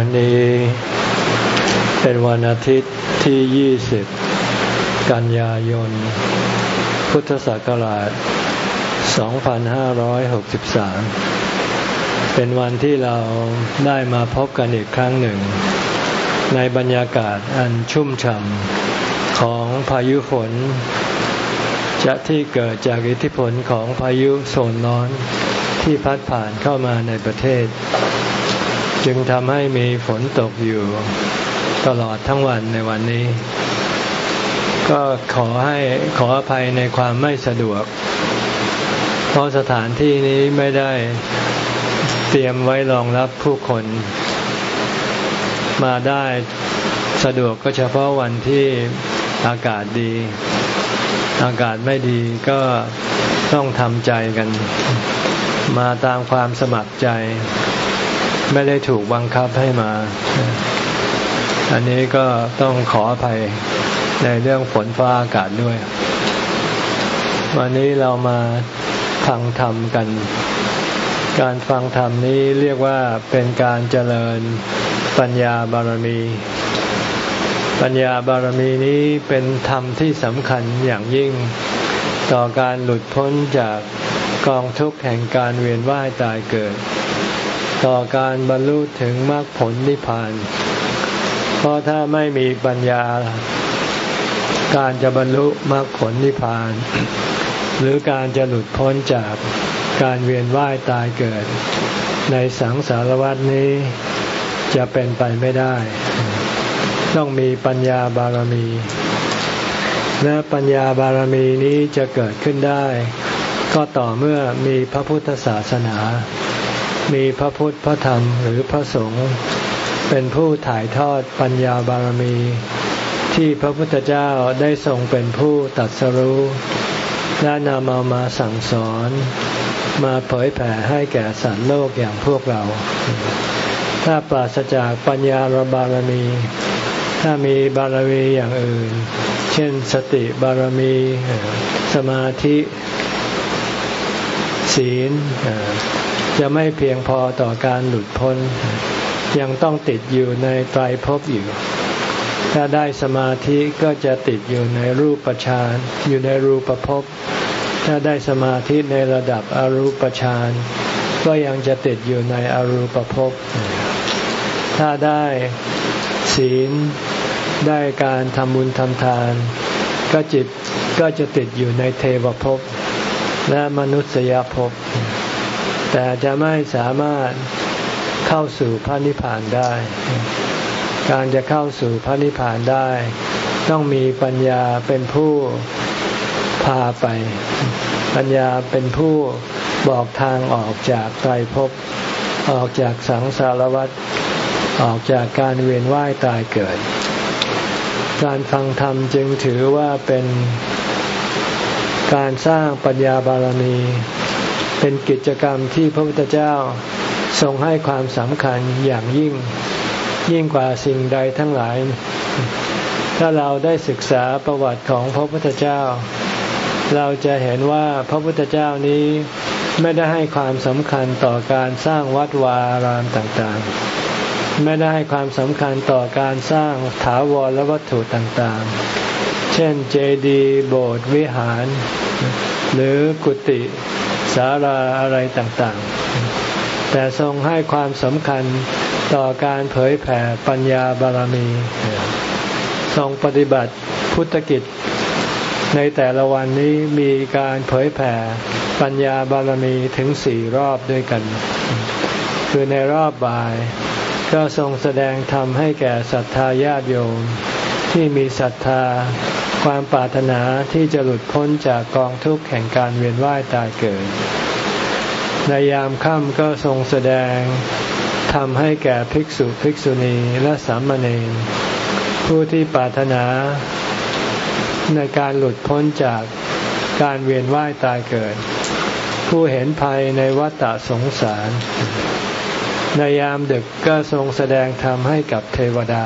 วันนี้เป็นวันอาทิตย์ที่ 20 กันยายน พุทธศักราช 2563 เป็นวันที่เราได้มาพบกันอีกครั้งหนึ่ง ในบรรยากาศอันชุ่มฉ่ำของพายุฝนจะที่เกิดจากอิทธิพลของพายุโซนร้อนที่พัดผ่านเข้ามาในประเทศ จึงทำให้มีฝนตกอยู่ตลอดทั้งวันในวันนี้ ก็ขอให้ขออภัยในความไม่สะดวก เพราะสถานที่นี้ไม่ได้เตรียมไว้รองรับผู้คน มาได้สะดวกก็เฉพาะวันที่อากาศดี อากาศไม่ดีก็ต้องทำใจกัน มาตามความสมัครใจ ไม่ได้ถูกบังคับให้มา อันนี้ก็ต้องขออภัยในเรื่องฝนฟ้าอากาศด้วย วันนี้เรามาฟังธรรมกัน การฟังธรรมนี้เรียกว่าเป็นการเจริญปัญญาบารมี ปัญญาบารมีนี้เป็นธรรมที่สำคัญอย่างยิ่ง ต่อการหลุดพ้นจากกองทุกข์แห่งการเวียนว่ายตายเกิด ต่อการบรรลุถึงมรรคผลนิพพาน เพราะถ้าไม่มีปัญญา การจะบรรลุมรรคผลนิพพาน หรือการจะหลุดพ้นจากการเวียนว่ายตายเกิด ในสังสารวัฏนี้จะเป็นไปไม่ได้ ต้องมีปัญญาบารมี และปัญญาบารมีนี้จะเกิดขึ้นได้ ก็ต่อเมื่อมีพระพุทธศาสนา มีพระพุทธพระธรรมหรือพระสงฆ์เป็นผู้ถ่ายทอดปัญญาบารมี ที่พระพุทธเจ้าได้ทรงเป็นผู้ตัดสรู้และนำเอามาสั่งสอน มาเผยแผ่ให้แก่สัตว์โลกอย่างพวกเรา ถ้าปราศจากปัญญาบารมี ถ้ามีบารมีอย่างอื่น เช่นสติบารมี สมาธิ ศีล จะไม่เพียงพอต่อการหลุดพ้น ยังต้องติดอยู่ในไตรภพอยู่ ถ้าได้สมาธิก็จะติดอยู่ในรูปฌานอยู่ในรูปภพถ้าได้สมาธิในระดับอรูปฌานก็ยังจะติดอยู่ในอรูปภพ ถ้าได้ศีลได้การทำบุญทำทาน ก็จิตก็จะติดอยู่ในเทวภพและมนุษยภพ แต่จะไม่สามารถเข้าสู่พระนิพพานได้ การจะเข้าสู่พระนิพพานได้ ต้องมีปัญญาเป็นผู้พาไป ปัญญาเป็นผู้บอกทางออกจากไตรภพออกจากสังสารวัฏออกจากการเวียนว่ายตายเกิด การฟังธรรมจึงถือว่าเป็นการสร้างปัญญาบารมี เป็นกิจกรรมที่พระพุทธเจ้าทรงให้ความสำคัญอย่างยิ่ง ยิ่งกว่าสิ่งใดทั้งหลาย ถ้าเราได้ศึกษาประวัติของพระพุทธเจ้า เราจะเห็นว่าพระพุทธเจ้านี้ไม่ได้ให้ความสำคัญต่อการสร้างวัดวาอารามต่างๆ ไม่ได้ให้ความสำคัญต่อการสร้างถาวรและวัตถุต่างๆ เช่นเจดีย์โบสถ์วิหาร หรือกุฏิ สาราอะไรต่างๆ แต่ทรงให้ความสำคัญต่อการเผยแผ่ปัญญาบารมี ทรงปฏิบัติพุทธกิจ ในแต่ละวันนี้มีการเผยแผ่ปัญญาบารมีถึงสี่รอบด้วยกัน คือในรอบบ่าย ก็ทรงแสดงธรรมให้แก่ศรัทธาญาติโยมที่มีศรัทธา ความปรารถนาที่จะหลุดพ้นจากกองทุกข์แห่งการเวียนว่ายตายเกิด ในยามค่ำก็ทรงแสดงทำให้แก่ภิกษุภิกษุณีและสามเณรผู้ที่ปรารถนาในการหลุดพ้นจากการเวียนว่ายตายเกิด ผู้เห็นภัยในวัฏสงสาร ในยามดึกก็ทรงแสดงธรรมให้กับเทวดา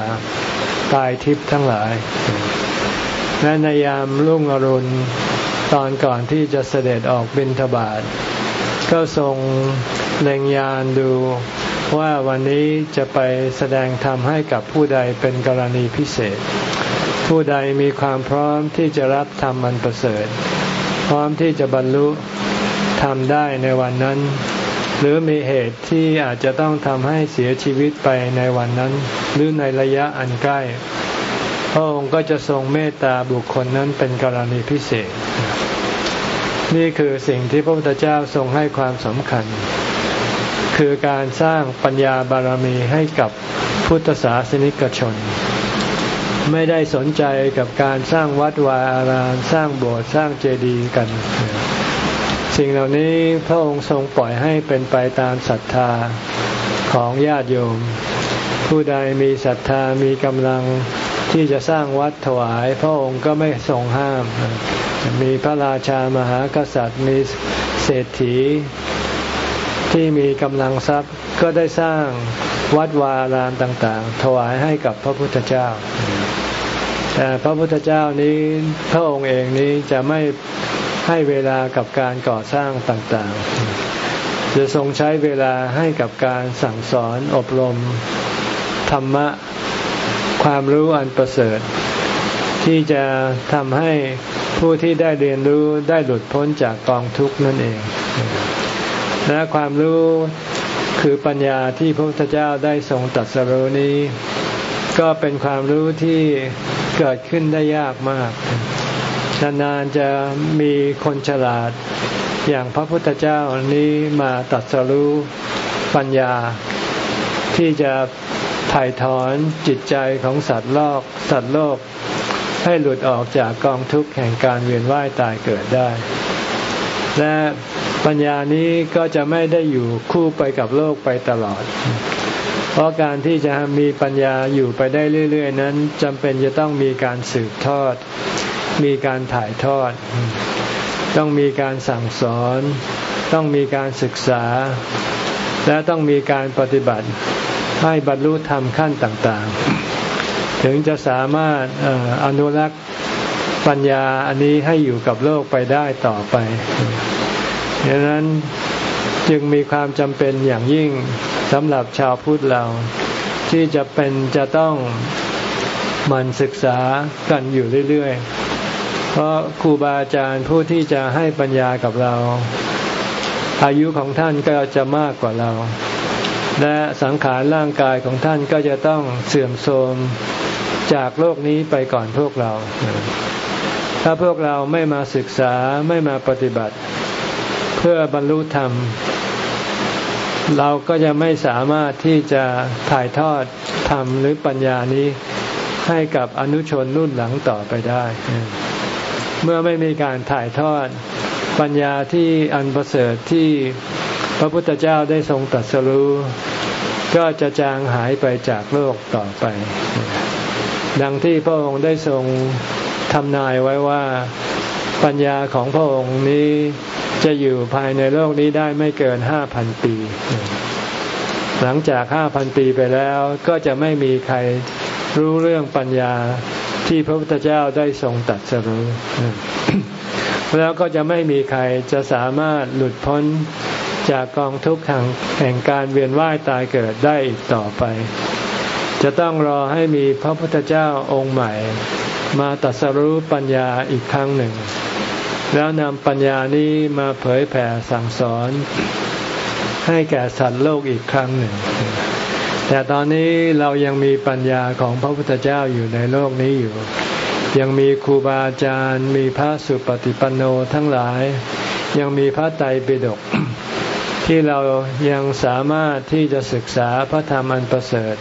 ตายทิพย์ทั้งหลาย และในยามรุ่งอรุณตอนก่อนที่จะเสด็จออกบิณฑบาตก็ทรงเล็งยานดูว่าวันนี้จะไปแสดงธรรมให้กับผู้ใดเป็นกรณีพิเศษ ผู้ใดมีความพร้อมที่จะรับธรรมมันประเสริฐ พร้อมที่จะบรรลุธรรมได้ในวันนั้น หรือมีเหตุที่อาจจะต้องทำให้เสียชีวิตไปในวันนั้น หรือในระยะอันใกล้ พระองค์ก็จะทรงเมตตาบุคคลนั้นเป็นกรณีพิเศษ นี่คือสิ่งที่พระพุทธเจ้าทรงให้ความสำคัญ คือการสร้างปัญญาบารมีให้กับพุทธศาสนิกชน ไม่ได้สนใจกับการสร้างวัดวาอารามสร้างโบสถ์สร้างเจดีย์กัน สิ่งเหล่านี้พระองค์ทรงปล่อยให้เป็นไปตามศรัทธาของญาติโยม ผู้ใดมีศรัทธามีกำลัง ที่จะสร้างวัดถวาย พระองค์ก็ไม่ทรงห้าม มีพระราชามหากษัตริย์มีเศรษฐี ที่มีกำลังทรัพย์ก็ได้สร้างวัดวารามต่างๆ ถวายให้กับพระพุทธเจ้า แต่พระพุทธเจ้านี้พระองค์เองนี้จะไม่ให้เวลากับการก่อสร้างต่างๆ จะทรงใช้เวลาให้กับการสั่งสอนอบรม ธรรมะ ความรู้อันประเสริฐ ที่จะทำให้ผู้ที่ได้เรียนรู้ได้หลุดพ้นจากกองทุกข์นั่นเอง และความรู้คือปัญญาที่พระพุทธเจ้าได้ทรงตัดสรู้นี้ ก็เป็นความรู้ที่เกิดขึ้นได้ยากมาก นานๆจะมีคนฉลาด อย่างพระพุทธเจ้านี้มาตัดสรู้ปัญญาที่จะ ถ่ายถอนจิตใจของสัตว์โลกสัตว์โลก ให้หลุดออกจากกองทุกข์แห่งการเวียนว่ายตายเกิดได้ และปัญญานี้ก็จะไม่ได้อยู่คู่ไปกับโลกไปตลอด เพราะการที่จะมีปัญญาอยู่ไปได้เรื่อย ๆ นั้นจำเป็นจะต้องมีการสืบทอด มีการถ่ายทอด ต้องมีการสั่งสอน ต้องมีการศึกษา และต้องมีการปฏิบัติ ให้บรรลุธรรมขั้นต่างๆ ถึงจะสามารถอนุรักษ์ปัญญาอันนี้ให้อยู่กับโลกไปได้ต่อไปดังนั้นจึงมีความจำเป็นอย่างยิ่งสำหรับชาวพุทธเรา ที่จะเป็นจะต้องมันศึกษากันอยู่เรื่อยๆ เพราะครูบาอาจารย์ผู้ที่จะให้ปัญญากับเรา อายุของท่านก็จะมากกว่าเรา และสังขารร่างกายของท่านก็จะต้องเสื่อมโทรมจากโลกนี้ไปก่อนพวกเรา ถ้าพวกเราไม่มาศึกษาไม่มาปฏิบัติ เพื่อบรรลุธรรม เราก็จะไม่สามารถที่จะถ่ายทอดธรรมหรือปัญญานี้ให้กับอนุชนรุ่นหลังต่อไปได้ เมื่อไม่มีการถ่ายทอดปัญญาที่อันประเสริฐที่ ระพุทธเจ้าได้ทรงตรัสรู้ ก็จะจางหายไปจากโลกต่อไป ดังที่พระองค์ได้ทรงทำนายไว้ว่าปัญญาของพระองค์นี้จะอยู่ภายในโลกนี้ได้ไม่เกินห้าพันปี หลังจากห้าพันปีไปแล้วก็จะไม่มีใครรู้เรื่องปัญญาที่พระพุทธเจ้าได้ทรงตัดสรู้แล้วก็จะไม่มีใครจะสามารถหลุดพ้น จากกองทุกข์แห่งการเวียนว่ายตายเกิดได้อีกต่อไป จะต้องรอให้มีพระพุทธเจ้าองค์ใหม่ มาตรัสรู้ปัญญาอีกครั้งหนึ่ง แล้วนำปัญญานี้มาเผยแผ่สั่งสอน ให้แก่สัตว์โลกอีกครั้งหนึ่ง แต่ตอนนี้เรายังมีปัญญาของพระพุทธเจ้าอยู่ในโลกนี้อยู่ยังมีครูบาอาจารย์ มีพระสุปฏิปันโนทั้งหลาย ยังมีพระไตรปิฎก ที่เรายังสามารถที่จะศึกษาพระธรรมอันประเสริฐ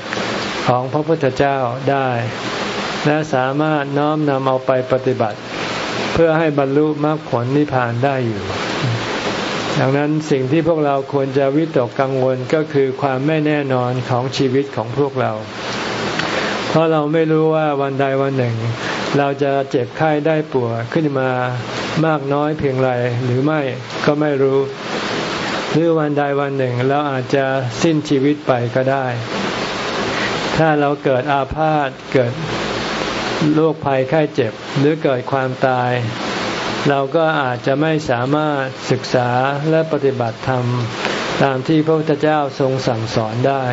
ของพระพุทธเจ้าได้ และสามารถน้อมนำเอาไปปฏิบัติ เพื่อให้บรรลุมรรคผลนิพพานได้อยู่ดังนั้นสิ่งที่พวกเราควรจะวิตกกังวลก็คือความไม่แน่นอนของชีวิตของพวกเรา เพราะเราไม่รู้ว่าวันใดวันหนึ่ง เราจะเจ็บไข้ได้ป่วยขึ้นมามากน้อยเพียงไรหรือไม่ก็ไม่รู้ หรือวันใดวันหนึ่งเราอาจจะสิ้นชีวิตไปก็ได้ ถ้าเราเกิดอาพาธเกิดโรคภัยไข้เจ็บ หรือเกิดความตาย เราก็อาจจะไม่สามารถศึกษาและปฏิบัติธรรม ตามที่พระพุทธเจ้าทรงสั่งสอนได้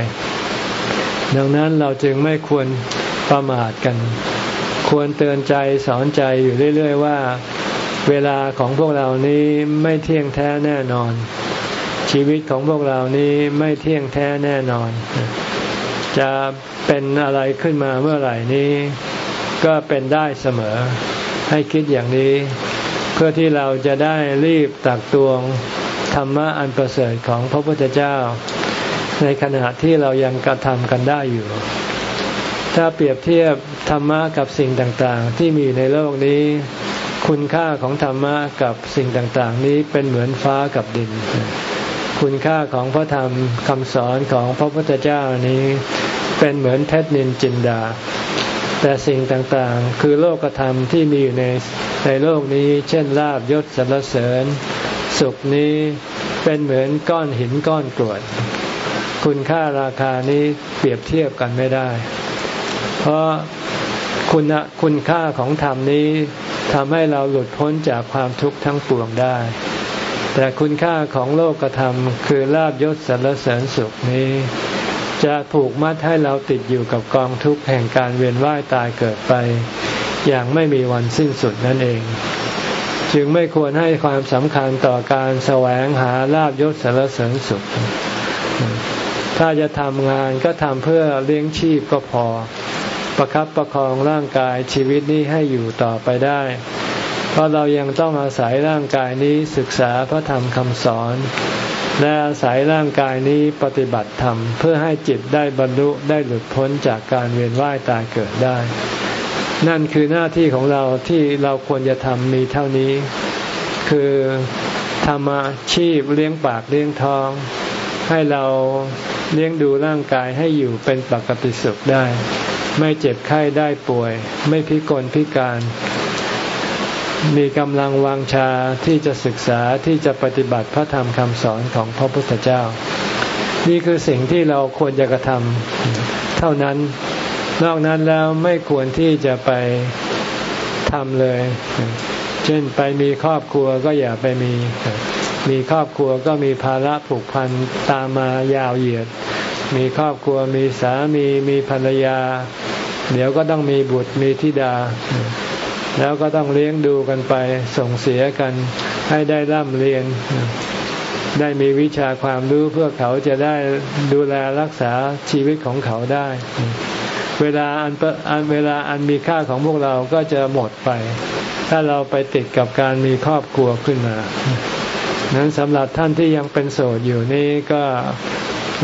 ดังนั้นเราจึงไม่ควรประมาทกัน ควรเตือนใจสอนใจอยู่เรื่อย ๆ ว่า เวลาของพวกเรานี้ไม่เที่ยงแท้แน่นอน ชีวิตของพวกเรานี้ไม่เที่ยงแท้แน่นอน จะเป็นอะไรขึ้นมาเมื่อไหร่นี้ ก็เป็นได้เสมอ ให้คิดอย่างนี้ เพื่อที่เราจะได้รีบตักตวงธรรมะอันประเสริฐของพระพุทธเจ้า ในขณะที่เรายังกระทำกันได้อยู่ ถ้าเปรียบเทียบธรรมะกับสิ่งต่างๆ ที่มีในโลกนี้ คุณค่าของธรรมะกับสิ่งต่างๆ นี้เป็นเหมือนฟ้ากับดิน คุณค่าของพระธรรมคำสอนของพระพุทธเจ้านี้เป็นเหมือนเพชรนินจินดา แต่สิ่งต่างๆ คือโลกธรรมที่มีอยู่ในในโลกนี้ เช่นลาบยศสรรเสริญ สุขนี้เป็นเหมือนก้อนหินก้อนกรวด คุณค่าราคานี้เปรียบเทียบกันไม่ได้ เพราะคุณคุณค่าของธรรมนี้ทำให้เราหลุดพ้นจากความทุกข์ทั้งปวงได้ แต่คุณค่าของโลกธรรม คือลาบยศสรรเสริญสุขนี้ จะผูกมัดให้เราติดอยู่กับกองทุกข์แห่งการเวียนว่ายตายเกิดไป อย่างไม่มีวันสิ้นสุดนั่นเอง จึงไม่ควรให้ความสำคัญต่อการแสวงหาลาบยศสารเสริญสุข ถ้าจะทำงานก็ทำเพื่อเลี้ยงชีพก็พอ ประครับประคองร่างกายชีวิตนี้ให้อยู่ต่อไปได้ เพราะเรายังต้องอาศัยร่างกายนี้ศึกษาพระธรรมคำสอนและอาศัยร่างกายนี้ปฏิบัติธรรม เพื่อให้จิตได้บรรลุได้หลุดพ้นจากการเวียนว่ายตายเกิดได้ นั่นคือหน้าที่ของเราที่เราควรจะทำมีเท่านี้ คือทำอาชีพเลี้ยงปากเลี้ยงท้อง ให้เราเลี้ยงดูร่างกายให้อยู่เป็นปกติสุขได้ ไม่เจ็บไข้ได้ป่วย ไม่พิกลพิการ มีกำลังวางชาที่จะศึกษาที่จะปฏิบัติพระธรรมคำสอนของพระพุทธเจ้า นี่คือสิ่งที่เราควรจะกระทำเท่านั้น นอกนั้นแล้วไม่ควรที่จะไปทำเลย เช่นไปมีครอบครัวก็อย่าไปมี มีครอบครัวก็มีภาระผูกพันตามมายาวเหยียด มีครอบครัวมีสามีมีภรรยา เดี๋ยวก็ต้องมีบุตรมีธิดา แล้วก็ต้องเลี้ยงดูกันไปส่งเสียกันให้ได้ร่ำเรียน ได้มีวิชาความรู้เพื่อเขาจะได้ดูแลรักษาชีวิตของเขาได้ เวลาอันอันเวลาอันมีค่าของพวกเราก็จะหมดไป ถ้าเราไปติดกับการมีครอบครัวขึ้นมานั้นสำหรับท่านที่ยังเป็นโสดอยู่นี่ก็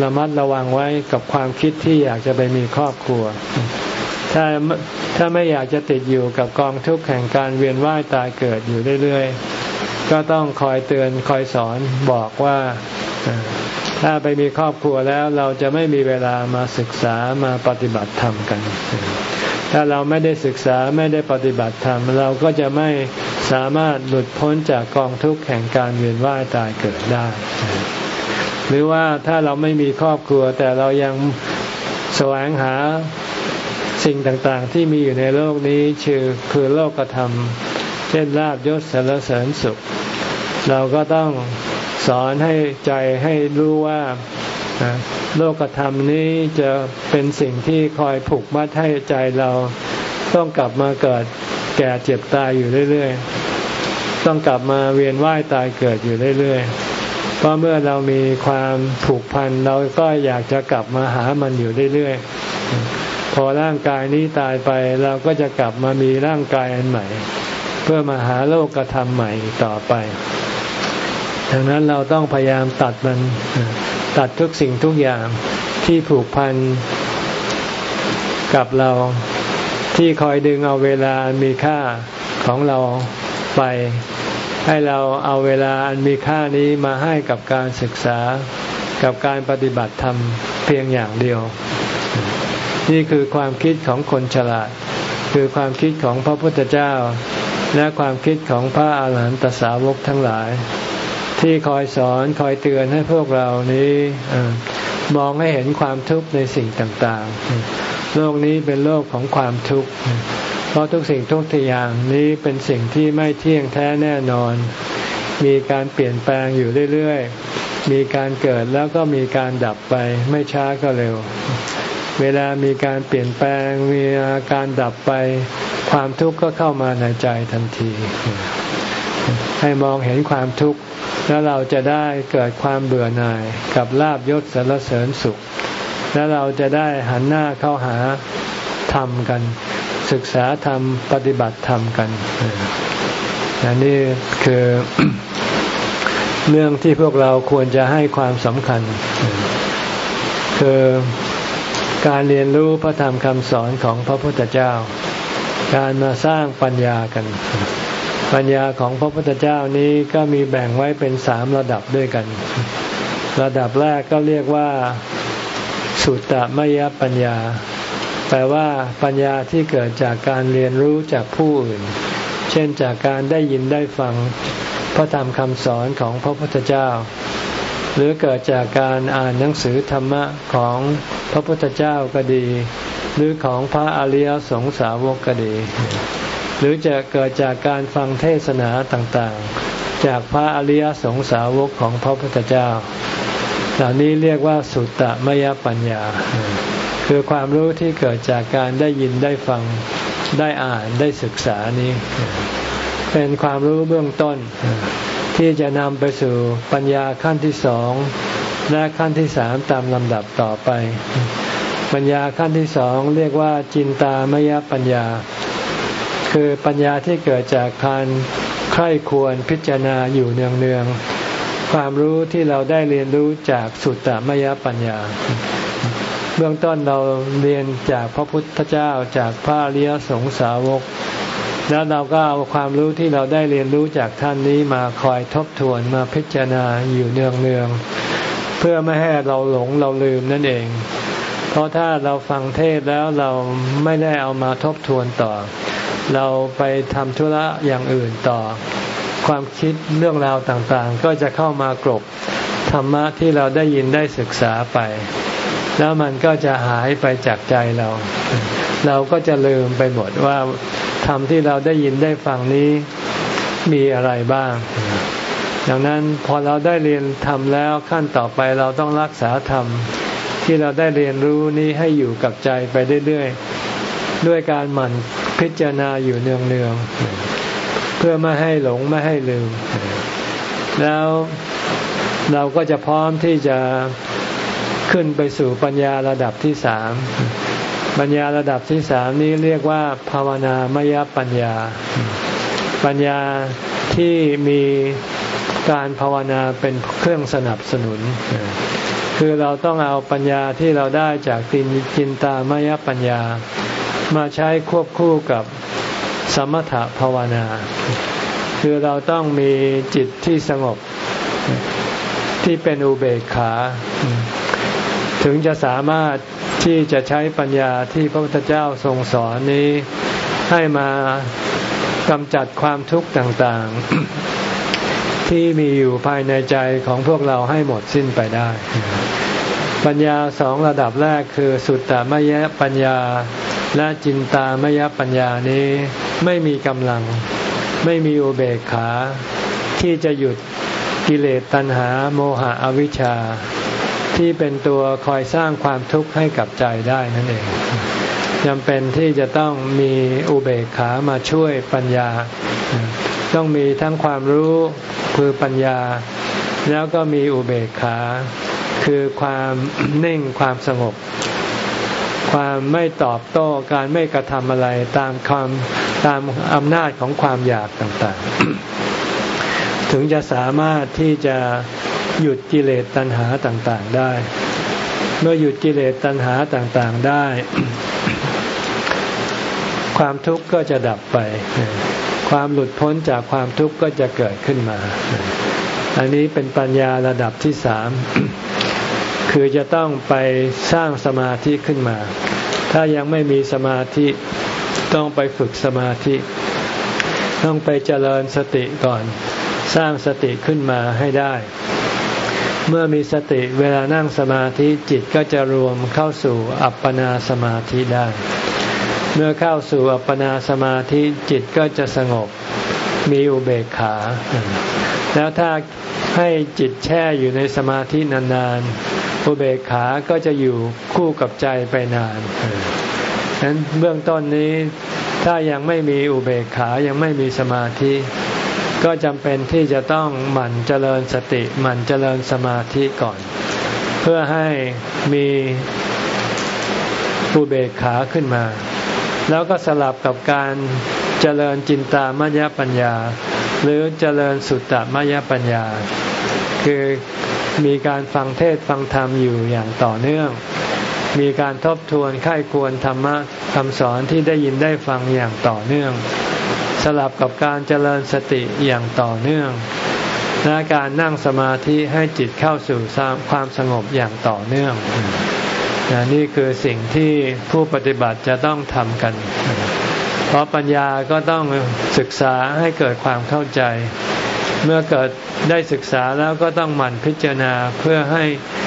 ระมัดระวังไว้กับความคิดที่อยากจะไปมีครอบครัว ถ้าถ้าไม่อยากจะติดอยู่กับกองทุกข์แห่งการเวียนว่ายตายเกิดอยู่เรื่อยๆ ก็ต้องคอยเตือนคอยสอนบอกว่าถ้าไปมีครอบครัวแล้วเราจะไม่มีเวลามาศึกษามาปฏิบัติธรรมกัน ถ้าเราไม่ได้ศึกษาไม่ได้ปฏิบัติธรรม เราก็จะไม่สามารถหลุดพ้นจากกองทุกข์แห่งการเวียนว่ายตายเกิดได้ หรือว่าถ้าเราไม่มีครอบครัวแต่เรายังแสวงหา สิ่งต่างๆที่มีอยู่ในโลกนี้คือคือโลกธรรม เช่นลาบยศสารเสริญสุข เราก็ต้องสอนให้ใจให้รู้ว่าโลกธรรมนี้จะเป็นสิ่งที่คอยผูกมัดให้ใจเราต้องกลับมาเกิดแก่เจ็บตายอยู่เรื่อยๆ ต้องกลับมาเวียนว่ายตายเกิดอยู่เรื่อยๆ เพราะเมื่อเรามีความผูกพันเราก็อยากจะกลับมาหามันอยู่เรื่อยๆ พอร่างกายนี้ตายไปเราก็จะกลับมามีร่างกายอันใหม่ เพื่อมาหาโลกธรรมใหม่ต่อไป ดังนั้นเราต้องพยายามตัดมันตัดทุกสิ่งทุกอย่างที่ผูกพันกับเราที่คอยดึงเอาเวลามีค่าของเราไป ให้เราเอาเวลาอันมีค่านี้มาให้กับการศึกษากับการปฏิบัติธรรมเพียงอย่างเดียว นี่คือความคิดของคนฉลาด คือความคิดของพระพุทธเจ้า และความคิดของพระอาหารหันตสาวกทั้งหลาย ที่คอยสอนคอยเตือนให้พวกเรานี้มองให้เห็นความทุกข์ในสิ่งต่างๆ โลกนี้เป็นโลกของความทุกข์ เพราะทุกสิ่งทุกอย่างนี้เป็นสิ่งที่ไม่เที่ยงแท้แน่นอน มีการเปลี่ยนแปลงอยู่เรื่อยๆ มีการเกิดแล้วก็มีการดับไปไม่ช้าก็เร็ว เวลามีการเปลี่ยนแปลงมีอาการดับไป ความทุกข์ก็เข้ามาในใจทันที ให้มองเห็นความทุกข์ แล้วเราจะได้เกิดความเบื่อหน่ายกับลาบยศสรรเสริญสุข แล้วเราจะได้หันหน้าเข้าหาธรรมกัน ศึกษาธรรมปฏิบัติธรรมกันนนี่คือเรื่องที่พวกเราควรจะให้ความสำคัญ คือ การเรียนรู้พระธรรมคำสอนของพระพุทธเจ้า การมาสร้างปัญญากัน ปัญญาของพระพุทธเจ้านี้ก็มีแบ่งไว้เป็นสามระดับด้วยกัน ระดับแรกก็เรียกว่าสุตตมยปัญญา แปลว่าปัญญาที่เกิดจากการเรียนรู้จากผู้อื่น เช่นจากการได้ยินได้ฟังพระธรรมคำสอนของพระพุทธเจ้า หรือเกิดจากการอ่านหนังสือธรรมะของพระพุทธเจ้าก็ดี หรือของพระอริยสงสาวกก็ดี หรือจะเกิดจากการฟังเทศนาต่างๆ จากพระอริยสงสาวกของพระพุทธเจ้า เหล่านี้เรียกว่าสุตตมยปัญญา คือความรู้ที่เกิดจากการได้ยินได้ฟังได้อ่านได้ศึกษานี้ เป็นความรู้เบื้องต้น ที่จะนำไปสู่ปัญญาขั้นที่สองและขั้นที่สามตามลำดับต่อไป ปัญญาขั้นที่สองเรียกว่าจินตามยปัญญา คือปัญญาที่เกิดจากการใคร่ควรพิจารณาอยู่เนืองๆความรู้ที่เราได้เรียนรู้จากสุตตมยปัญญา เบื้องต้นเราเรียนจากพระพุทธเจ้าจากพระอริยสงสาวก แล้วเราก็เอาความรู้ที่เราได้เรียนรู้จากท่านนี้มาคอยทบทวนมาพิจารณาอยู่เนืองเนืองเพื่อไม่ให้เราหลงเราลืมนั่นเอง เพราะถ้าเราฟังเทศแล้วเราไม่ได้เอามาทบทวนต่อ เราไปทำธุระอย่างอื่นต่อ ความคิดเรื่องราวต่างๆ ก็จะเข้ามากรบธรรมะที่เราได้ยินได้ศึกษาไป แล้วมันก็จะหายไปจากใจเรา เราก็จะลืมไปหมดว่า ธรรมที่เราได้ยินได้ฟังนี้มีอะไรบ้าง ดังนั้นพอเราได้เรียนธรรมแล้วขั้นต่อไปเราต้องรักษาธรรมที่เราได้เรียนรู้นี้ให้อยู่กับใจไปเรื่อยๆ ด้วยการหมั่นพิจารณาอยู่เนืองๆ เพื่อไม่ให้หลงไม่ให้ลืม แล้วเราก็จะพร้อมที่จะขึ้นไปสู่ปัญญาระดับที่สาม ปัญญาระดับที่สามนี้เรียกว่า ภาวนามยปัญญา ปัญญาที่มีการภาวนาเป็นเครื่องสนับสนุน คือเราต้องเอาปัญญาที่เราได้จากตินจินตามยปัญญา มาใช้ควบคู่กับสมถภาวนา คือเราต้องมีจิตที่สงบที่เป็นอุเบกขา ถึงจะสามารถ ที่จะใช้ปัญญาที่พระพุทธเจ้าทรงสอนนี้ให้มากำจัดความทุกข์ต่างๆ ที่มีอยู่ภายในใจของพวกเราให้หมดสิ้นไปได้ ปัญญาสองระดับแรกคือสุตตมยปัญญาและจินตามยปัญญานี้ไม่มีกำลัง ไม่มีอุเบกขา ที่จะหยุดกิเลสตัณหาโมหะอวิชชา ที่เป็นตัวคอยสร้างความทุกข์ให้กับใจได้นั่นเองจำเป็นที่จะต้องมีอุเบกขามาช่วยปัญญา ต้องมีทั้งความรู้คือปัญญา แล้วก็มีอุเบกขา คือความนิ่งความสงบ ความไม่ตอบโต้การไม่กระทำอะไรตามความตามอำนาจของความอยากต่างๆ ถึงจะสามารถที่จะ หยุดกิเลสตัณหาต่างๆได้ เมื่อหยุดกิเลสตัณหาต่างๆได้ ความทุกข์ก็จะดับไป ความหลุดพ้นจากความทุกข์ก็จะเกิดขึ้นมา อันนี้เป็นปัญญาระดับที่สามคือจะต้องไปสร้างสมาธิขึ้นมา ถ้ายังไม่มีสมาธิต้องไปฝึกสมาธิ ต้องไปเจริญสติก่อน สร้างสติขึ้นมาให้ได้ เมื่อมีสติเวลานั่งสมาธิจิตก็จะรวมเข้าสู่อัปปนาสมาธิได้ เมื่อเข้าสู่อัปปนาสมาธิจิตก็จะสงบมีอุเบกขา แล้วถ้าให้จิตแช่อยู่ในสมาธินานๆ อุเบกขาก็จะอยู่คู่กับใจไปนานนั้นเบื้องต้นนี้ถ้ายังไม่มีอุเบกขายังไม่มีสมาธิ ก็จำเป็นที่จะต้องหมั่นเจริญสติหมั่นเจริญสมาธิก่อน เพื่อให้มีอุเบกขาขึ้นมา แล้วก็สลับกับการเจริญจินตามยปัญญา หรือเจริญสุตตมยปัญญา คือมีการฟังเทศฟังธรรมอยู่อย่างต่อเนื่อง มีการทบทวนค่ายควรธรรมะคำสอนที่ได้ยินได้ฟังอย่างต่อเนื่อง สลับกับการเจริญสติอย่างต่อเนื่อง และการนั่งสมาธิให้จิตเข้าสู่ความสงบอย่างต่อเนื่องนี่คือสิ่งที่ผู้ปฏิบัติจะต้องทำกัน เพราะปัญญาก็ต้องศึกษาให้เกิดความเข้าใจ เมื่อเกิดได้ศึกษาแล้วก็ต้องหมั่นพิจารณาเพื่อให้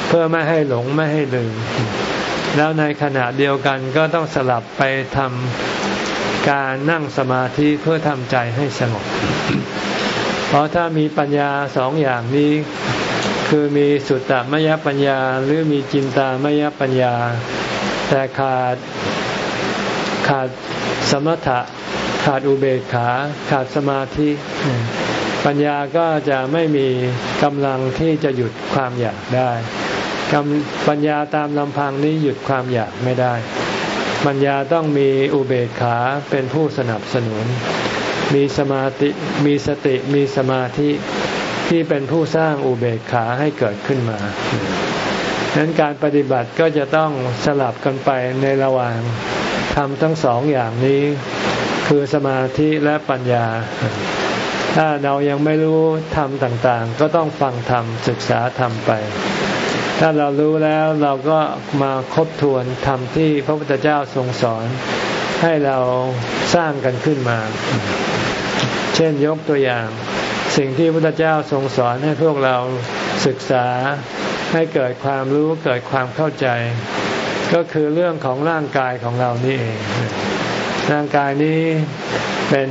เพื่อไม่ให้หลงไม่ให้ลืมแล้วในขณะเดียวกันก็ต้องสลับไปทำ การนั่งสมาธิเพื่อทำใจให้สงบ เพราะถ้ามีปัญญาสองอย่างนี้ คือมีสุตตมยปัญญาหรือมีจินตามยปัญญา แต่ขาดขาดสมถะขาดอุเบกขาขาดสมาธิ ปัญญาก็จะไม่มีกำลังที่จะหยุดความอยากได้ปัญญาตามลำพังนี้หยุดความอยากไม่ได้ ปัญญาต้องมีอุเบกขาเป็นผู้สนับสนุน มีสมาธิมีสติมีสมาธิที่เป็นผู้สร้างอุเบกขาให้เกิดขึ้นมาดังนั้นการปฏิบัติก็จะต้องสลับกันไปในระหว่างทำทั้งสองอย่างนี้ คือสมาธิและปัญญา ถ้าเรายังไม่รู้ธรรมต่างๆ ก็ต้องฟังธรรมศึกษาธรรมไป ถ้าเรารู้แล้วเราก็มาคบทวนธรรมที่พระพุทธเจ้าทรงสอน ให้เราสร้างกันขึ้นมา เช่นยกตัวอย่าง สิ่งที่พระพุทธเจ้าทรงสอนให้พวกเราศึกษาให้เกิดความรู้เกิดความเข้าใจ ก็คือเรื่องของร่างกายของเรานี่เองร่างกายนี้เป็น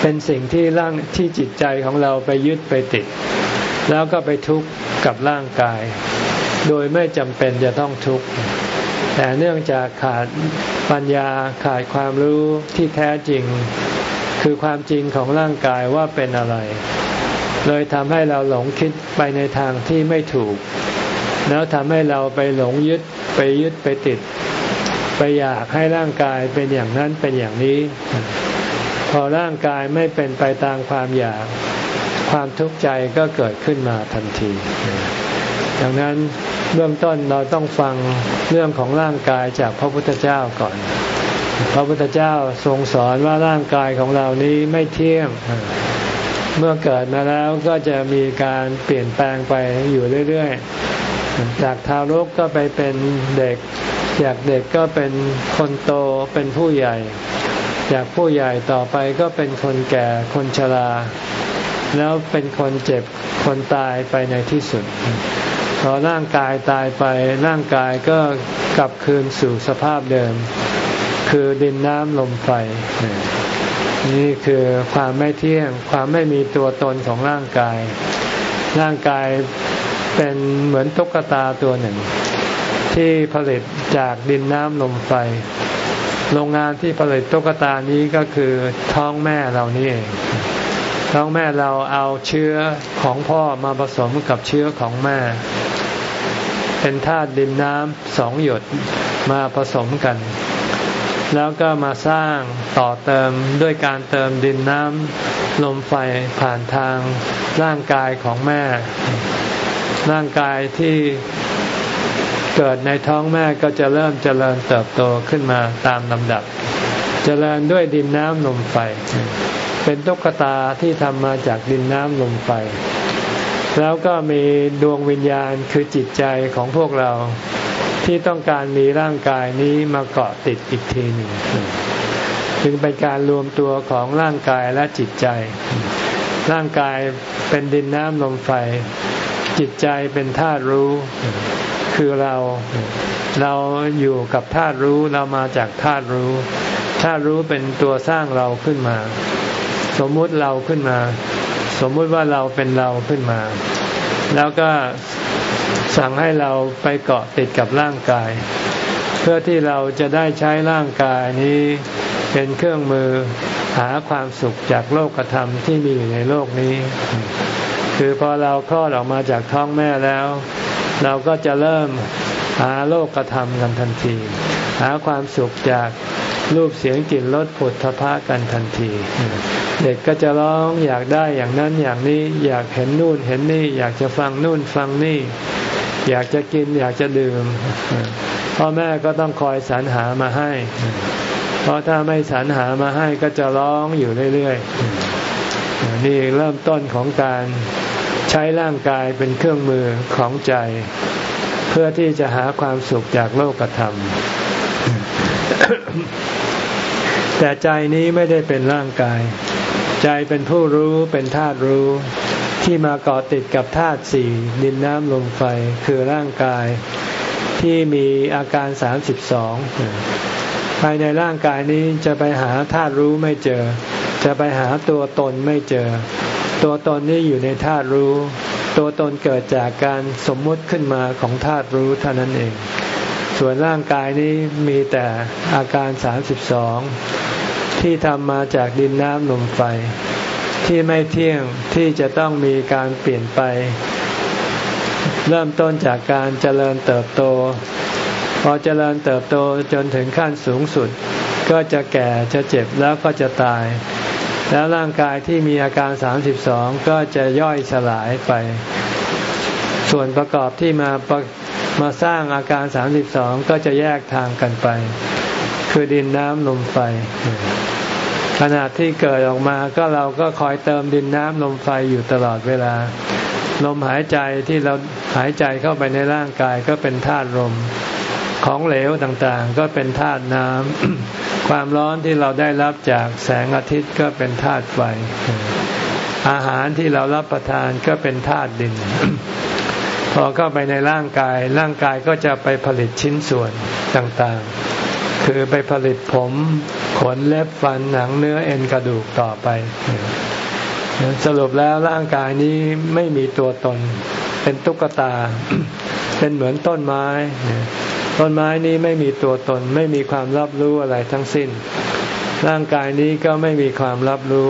เป็นสิ่งที่ร่างที่จิตใจของเราไปยึดไปติด แล้วก็ไปทุกข์กับร่างกาย โดยไม่จำเป็นจะต้องทุกข์แต่เนื่องจากขาดปัญญาขาดความรู้ที่แท้จริง คือความจริงของร่างกายว่าเป็นอะไร เลยทำให้เราหลงคิดไปในทางที่ไม่ถูก แล้วทำให้เราไปหลงยึดไปยึดไปติด ไปอยากให้ร่างกายเป็นอย่างนั้นเป็นอย่างนี้ พอร่างกายไม่เป็นไปตามความอยาก ความทุกข์ใจก็เกิดขึ้นมาทันทีดังนั้นเบื้องต้นเราต้องฟังเรื่องของร่างกายจากพระพุทธเจ้าก่อน พระพุทธเจ้าทรงสอนว่าร่างกายของเรานี้ไม่เที่ยง เมื่อเกิดมาแล้วก็จะมีการเปลี่ยนแปลงไปอยู่เรื่อยๆ จากทารกก็ไปเป็นเด็ก จากเด็กก็เป็นคนโตเป็นผู้ใหญ่ จากผู้ใหญ่ต่อไปก็เป็นคนแก่คนชรา แล้วเป็นคนเจ็บคนตายไปในที่สุด พอร่างกายตายไปร่างกายก็กลับคืนสู่สภาพเดิม คือดินน้ำลมไฟ นี่คือความไม่เที่ยง ความไม่มีตัวตนของร่างกาย ร่างกายเป็นเหมือนตุ๊กตาตัวหนึ่ง ที่ผลิตจากดินน้ำลมไฟ โรงงานที่ผลิตตุ๊กตานี้ก็คือท้องแม่เรานี่เอง ท้องแม่เราเอาเชื้อของพ่อมาผสมกับเชื้อของแม่ เป็นธาตุดินน้ำสองหยดมาผสมกัน แล้วก็มาสร้างต่อเติมด้วยการเติมดินน้ำลมไฟผ่านทางร่างกายของแม่ ร่างกายที่เกิดในท้องแม่ก็จะเริ่มเจริญเติบโตขึ้นมาตามลำดับ เจริญด้วยดินน้ำลมไฟ เป็นตุ๊กตาที่ทำมาจากดินน้ำลมไฟ แล้วก็มีดวงวิญญาณคือจิตใจของพวกเราที่ต้องการมีร่างกายนี้มาเกาะติดอีกทีหนึ่งจึงเป็นการรวมตัวของร่างกายและจิตใจ ร่างกายเป็นดินน้ำลมไฟ จิตใจเป็นธาตุรู้ คือเราเราอยู่กับธาตุรู้เรามาจากธาตุรู้ธาตุรู้เป็นตัวสร้างเราขึ้นมา สมมุติเราขึ้นมา สมมุติว่าเราเป็นเราขึ้นมา แล้วก็สั่งให้เราไปเกาะติดกับร่างกาย เพื่อที่เราจะได้ใช้ร่างกายนี้เป็นเครื่องมือหาความสุขจากโลกธรรมที่มีอยู่ในโลกนี้ คือพอเราคลอดออกมาจากท้องแม่แล้ว เราก็จะเริ่มหาโลกธรรมกันทันที หาความสุขจากรูปเสียงกลิ่นรสผลทพะกันทันที เด็กก็จะร้องอยากได้อย่างนั้นอย่างนี้อยากเห็นนู่นเห็นนี่ อยากจะฟังนู่นฟังนี่ อยากจะกินอยากจะดื่มพ่อแม่ก็ต้องคอยสรรหามาให้ เพราะถ้าไม่สรรหามาให้ก็จะร้องอยู่เรื่อยๆนี่เริ่มต้นของการใช้ร่างกายเป็นเครื่องมือของใจ เพื่อที่จะหาความสุขจากโลกธรรม แต่ใจนี้ไม่ได้เป็นร่างกาย ใจเป็นผู้รู้เป็นธาตุรู้ ที่มาเกาะติดกับธาตุสี่ดินน้ำลมไฟคือร่างกาย ที่มีอาการสามสิบสองภายในร่างกายนี้จะไปหาธาตุรู้ไม่เจอ จะไปหาตัวตนไม่เจอ ตัวตนนี้อยู่ในธาตุรู้ ตัวตนเกิดจากการสมมุติขึ้นมาของธาตุรู้เท่านั้นเอง ส่วนร่างกายนี้มีแต่อาการสามสิบสอง ที่ทำมาจากดินน้ำลมไฟ ที่ไม่เที่ยงที่จะต้องมีการเปลี่ยนไป เริ่มต้นจากการเจริญเติบโต พอเจริญเติบโตจนถึงขั้นสูงสุด ก็จะแก่จะเจ็บแล้วก็จะตาย แล้วร่างกายที่มีอาการ 32 ก็จะย่อยสลายไป ส่วนประกอบที่มามาสร้างอาการสามสิบสองก็จะแยกทางกันไป คือดินน้ำลมไฟขณะที่เกิดออกมาก็เราก็คอยเติมดินน้ำลมไฟอยู่ตลอดเวลา ลมหายใจที่เราหายใจเข้าไปในร่างกายก็เป็นธาตุลมของเหลวต่างๆ ก็เป็นธาตุน้ำความร้อนที่เราได้รับจากแสงอาทิตย์ก็เป็นธาตุไฟ อาหารที่เรารับประทานก็เป็นธาตุดิน พอเข้าไปในร่างกาย ร่างกายก็จะไปผลิตชิ้นส่วนต่างๆ คือไปผลิตผมขนเล็บฟันหนังเนื้อเอ็นกระดูกต่อไป สรุปแล้วร่างกายนี้ไม่มีตัวตน เป็นตุ๊กตา เป็นเหมือนต้นไม้ ต้นไม้นี้ไม่มีตัวตน ไม่มีความรับรู้อะไรทั้งสิ้น ร่างกายนี้ก็ไม่มีความรับรู้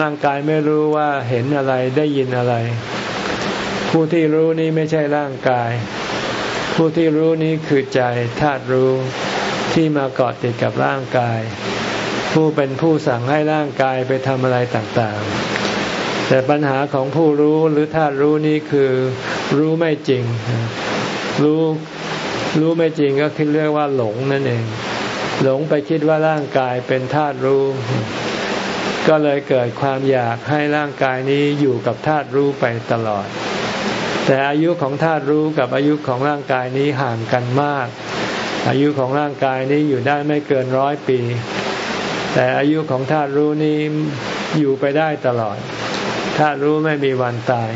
ร่างกายไม่รู้ว่าเห็นอะไรได้ยินอะไร ผู้ที่รู้นี้ไม่ใช่ร่างกาย ผู้ที่รู้นี้คือใจธาตุรู้ ที่มาเกาะติดกับร่างกาย ผู้เป็นผู้สั่งให้ร่างกายไปทำอะไรต่างๆ แต่ปัญหาของผู้รู้หรือธาตุรู้นี้คือรู้ไม่จริง รู้รู้ไม่จริงก็คือเรียกว่าหลงนั่นเอง หลงไปคิดว่าร่างกายเป็นธาตุรู้ ก็เลยเกิดความอยากให้ร่างกายนี้อยู่กับธาตุรู้ไปตลอด แต่อายุของธาตุรู้กับอายุของร่างกายนี้ห่างกันมาก อายุของร่างกายนี้อยู่ได้ไม่เกินร้อยปี แต่อายุของธาตุรู้นี้อยู่ไปได้ตลอดธาตุรู้ไม่มีวันตาย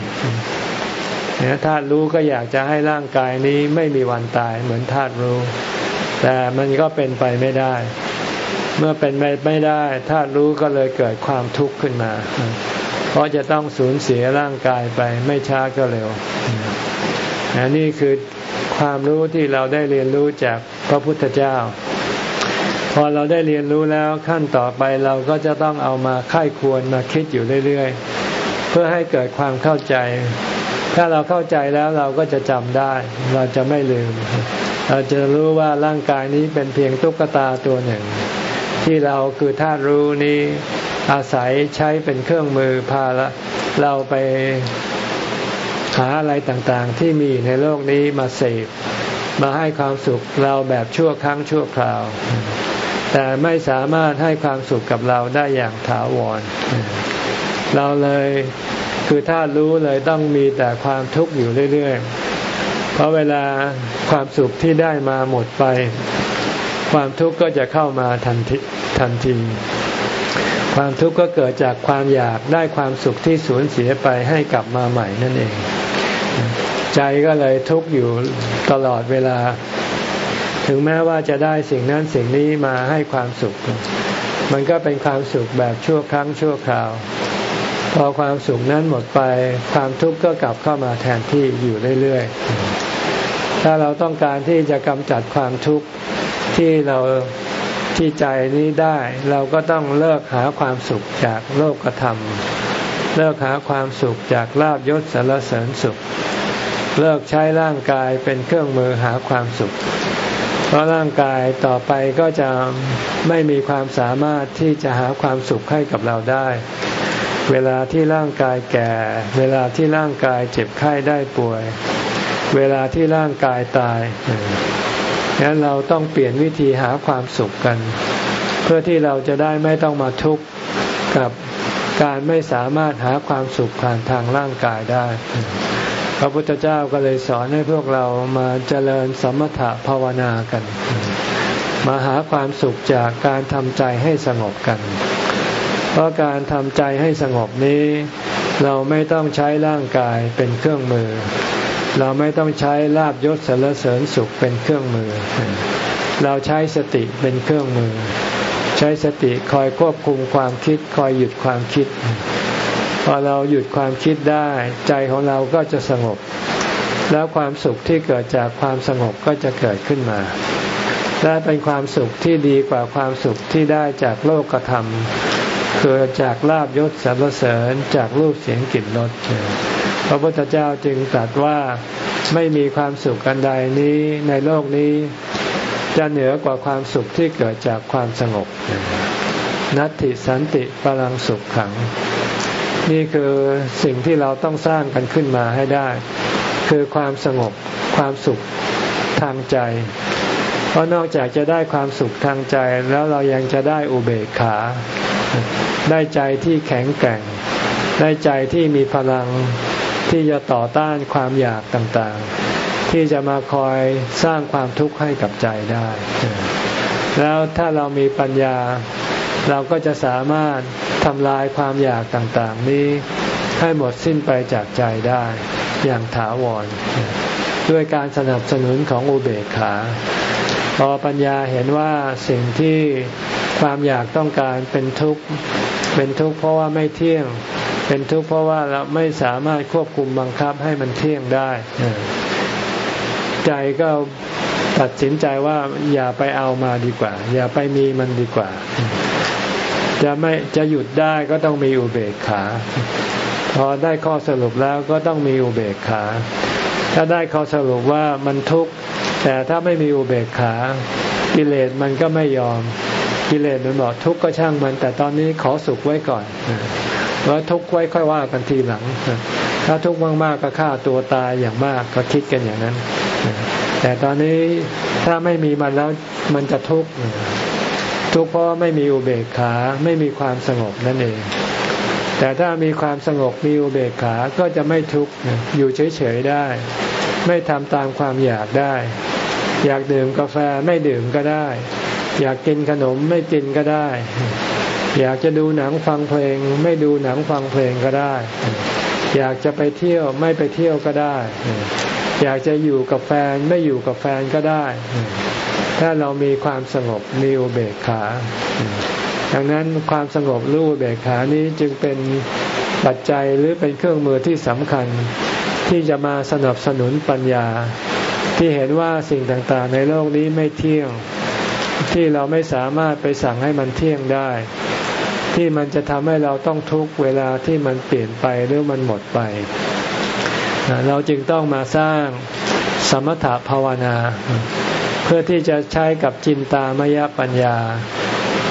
เนี่ยธาตุรู้ก็อยากจะให้ร่างกายนี้ไม่มีวันตายเหมือนธาตุรู้ แต่มันก็เป็นไปไม่ได้ เมื่อเป็นไปไม่ได้ธาตุรู้ก็เลยเกิดความทุกข์ขึ้นมา เพราะจะต้องสูญเสียร่างกายไปไม่ช้าก็เร็วนี่คือความรู้ที่เราได้เรียนรู้จาก พระพุทธเจ้า พอเราได้เรียนรู้แล้วขั้นต่อไปเราก็จะต้องเอามาค่ายควรมาคิดอยู่เรื่อยๆ เพื่อให้เกิดความเข้าใจ ถ้าเราเข้าใจแล้วเราก็จะจำได้ เราจะไม่ลืม เราจะรู้ว่าร่างกายนี้เป็นเพียงตุ๊กตาตัวหนึ่ง ที่เราคือธาตุรู้นี้อาศัยใช้เป็นเครื่องมือพาละเราไปหาอะไรต่างๆ ที่มีในโลกนี้มาเสพ มาให้ความสุขเราแบบชั่วครั้งชั่วคราว แต่ไม่สามารถให้ความสุขกับเราได้อย่างถาวร เราเลยคือถ้ารู้เลยต้องมีแต่ความทุกข์อยู่เรื่อยๆ เพราะเวลาความสุขที่ได้มาหมดไป ความทุกข์ก็จะเข้ามาทันทีทันที ความทุกข์ก็เกิดจากความอยากได้ความสุขที่สูญเสียไปให้กลับมาใหม่นั่นเอง ใจก็เลยทุกข์อยู่ตลอดเวลา ถึงแม้ว่าจะได้สิ่งนั้นสิ่งนี้มาให้ความสุข มันก็เป็นความสุขแบบชั่วครั้งชั่วคราวพพอความสุขนั้นหมดไป ความทุกข์ก็กลับเข้ามาแทนที่อยู่เรื่อยๆ ถ้าเราต้องการที่จะกำจัดความทุกข์ที่เราที่ใจนี้ได้เราก็ต้องเลิกหาความสุขจากโลกธรรม เลิกหาความสุขจากลาบยศสารเสริญสุข เลิกใช้ร่างกายเป็นเครื่องมือหาความสุข เพราะร่างกายต่อไปก็จะไม่มีความสามารถที่จะหาความสุขให้กับเราได้ เวลาที่ร่างกายแก่ เวลาที่ร่างกายเจ็บไข้ได้ป่วย เวลาที่ร่างกายตายงั้นเราต้องเปลี่ยนวิธีหาความสุขกัน เพื่อที่เราจะได้ไม่ต้องมาทุกข์กับการไม่สามารถหาความสุขผ่านทางร่างกายได้ พระพุทธเจ้าก็เลยสอนให้พวกเรามาเจริญสมถะภาวนากัน มาหาความสุขจากการทำใจให้สงบกัน เพราะการทำใจให้สงบนี้ เราไม่ต้องใช้ร่างกายเป็นเครื่องมือ เราไม่ต้องใช้ลาบยศสารเสริญสุขเป็นเครื่องมือ เราใช้สติเป็นเครื่องมือ ใช้สติคอยควบคุมความคิดคอยหยุดความคิด พอเราหยุดความคิดได้ ใจของเราก็จะสงบ แล้วความสุขที่เกิดจากความสงบก็จะเกิดขึ้นมาและเป็นความสุขที่ดีกว่าความสุขที่ได้จากโลกธรรมเกิดจากลาบยศสรรเสริญจากรูปเสียงกลิ่นรสพระพุทธเจ้าจึงตรัสว่าไม่มีความสุขอันใดนี้ในโลกนี้ จะเหนือกว่าความสุขที่เกิดจากความสงบ นัตติสันติพลังสุขขัง นี่คือสิ่งที่เราต้องสร้างกันขึ้นมาให้ได้ คือความสงบความสุขทางใจ เพราะนอกจากจะได้ความสุขทางใจแล้วเรายังจะได้อุเบกขา ได้ใจที่แข็งแกร่ง ได้ใจที่มีพลังที่จะต่อต้านความอยากต่างๆ ที่จะมาคอยสร้างความทุกข์ให้กับใจได้ แล้วถ้าเรามีปัญญา เราก็จะสามารถทำลายความอยากต่างๆ นี้ให้หมดสิ้นไปจากใจได้อย่างถาวร ด้วยการสนับสนุนของอุเบกขา พอปัญญาเห็นว่าสิ่งที่ความอยากต้องการเป็นทุกข์เป็นทุกข์เพราะว่าไม่เที่ยง เป็นทุกข์เพราะว่าเราไม่สามารถควบคุมบังคับให้มันเที่ยงได้ ใจก็ตัดสินใจว่าอย่าไปเอามาดีกว่า อย่าไปมีมันดีกว่า จะไม่จะหยุดได้ก็ต้องมีอุเบกขา พอได้ข้อสรุปแล้วก็ต้องมีอุเบกขา ถ้าได้ข้อสรุปว่ามันทุกข์แต่ถ้าไม่มีอุเบกขา กิเลสมันก็ไม่ยอม กิเลสมันบอกทุกข์ก็ช่างมัน แต่ตอนนี้ขอสุขไว้ก่อนว่าทุกข์ไว้ค่อยว่ากันทีหลัง ถ้าทุกข์มากๆก็ฆ่าตัวตายอย่างมากก็คิดกันอย่างนั้น แต่ตอนนี้ถ้าไม่มีมันแล้วมันจะทุกข์ ทุกข์เพราะไม่มีอุเบกขาไม่มีความสงบนั่นเอง แต่ถ้ามีความสงบมีอุเบกขาก็จะไม่ทุกข์อยู่เฉยๆได้ ไม่ทำตามความอยากได้ อยากดื่มกาแฟไม่ดื่มก็ได้ อยากกินขนมไม่กินก็ได้ อยากจะดูหนังฟังเพลง ไม่ดูหนังฟังเพลงก็ได้ อยากจะไปเที่ยวไม่ไปเที่ยวก็ได้ อยากจะอยู่กับแฟนไม่อยู่กับแฟนก็ได้ ถ้าเรามีความสงบมีอุเบกขา ดังนั้นความสงบรู้อุเบกขานี้จึงเป็นปัจจัยหรือเป็นเครื่องมือที่สำคัญ ที่จะมาสนับสนุนปัญญา ที่เห็นว่าสิ่งต่างๆ ในโลกนี้ไม่เที่ยง ที่เราไม่สามารถไปสั่งให้มันเที่ยงได้ ที่มันจะทำให้เราต้องทุกเวลาที่มันเปลี่ยนไปหรือมันหมดไปเราจึงต้องมาสร้างสมถภาวนา เพื่อที่จะใช้กับจินตามยปัญญา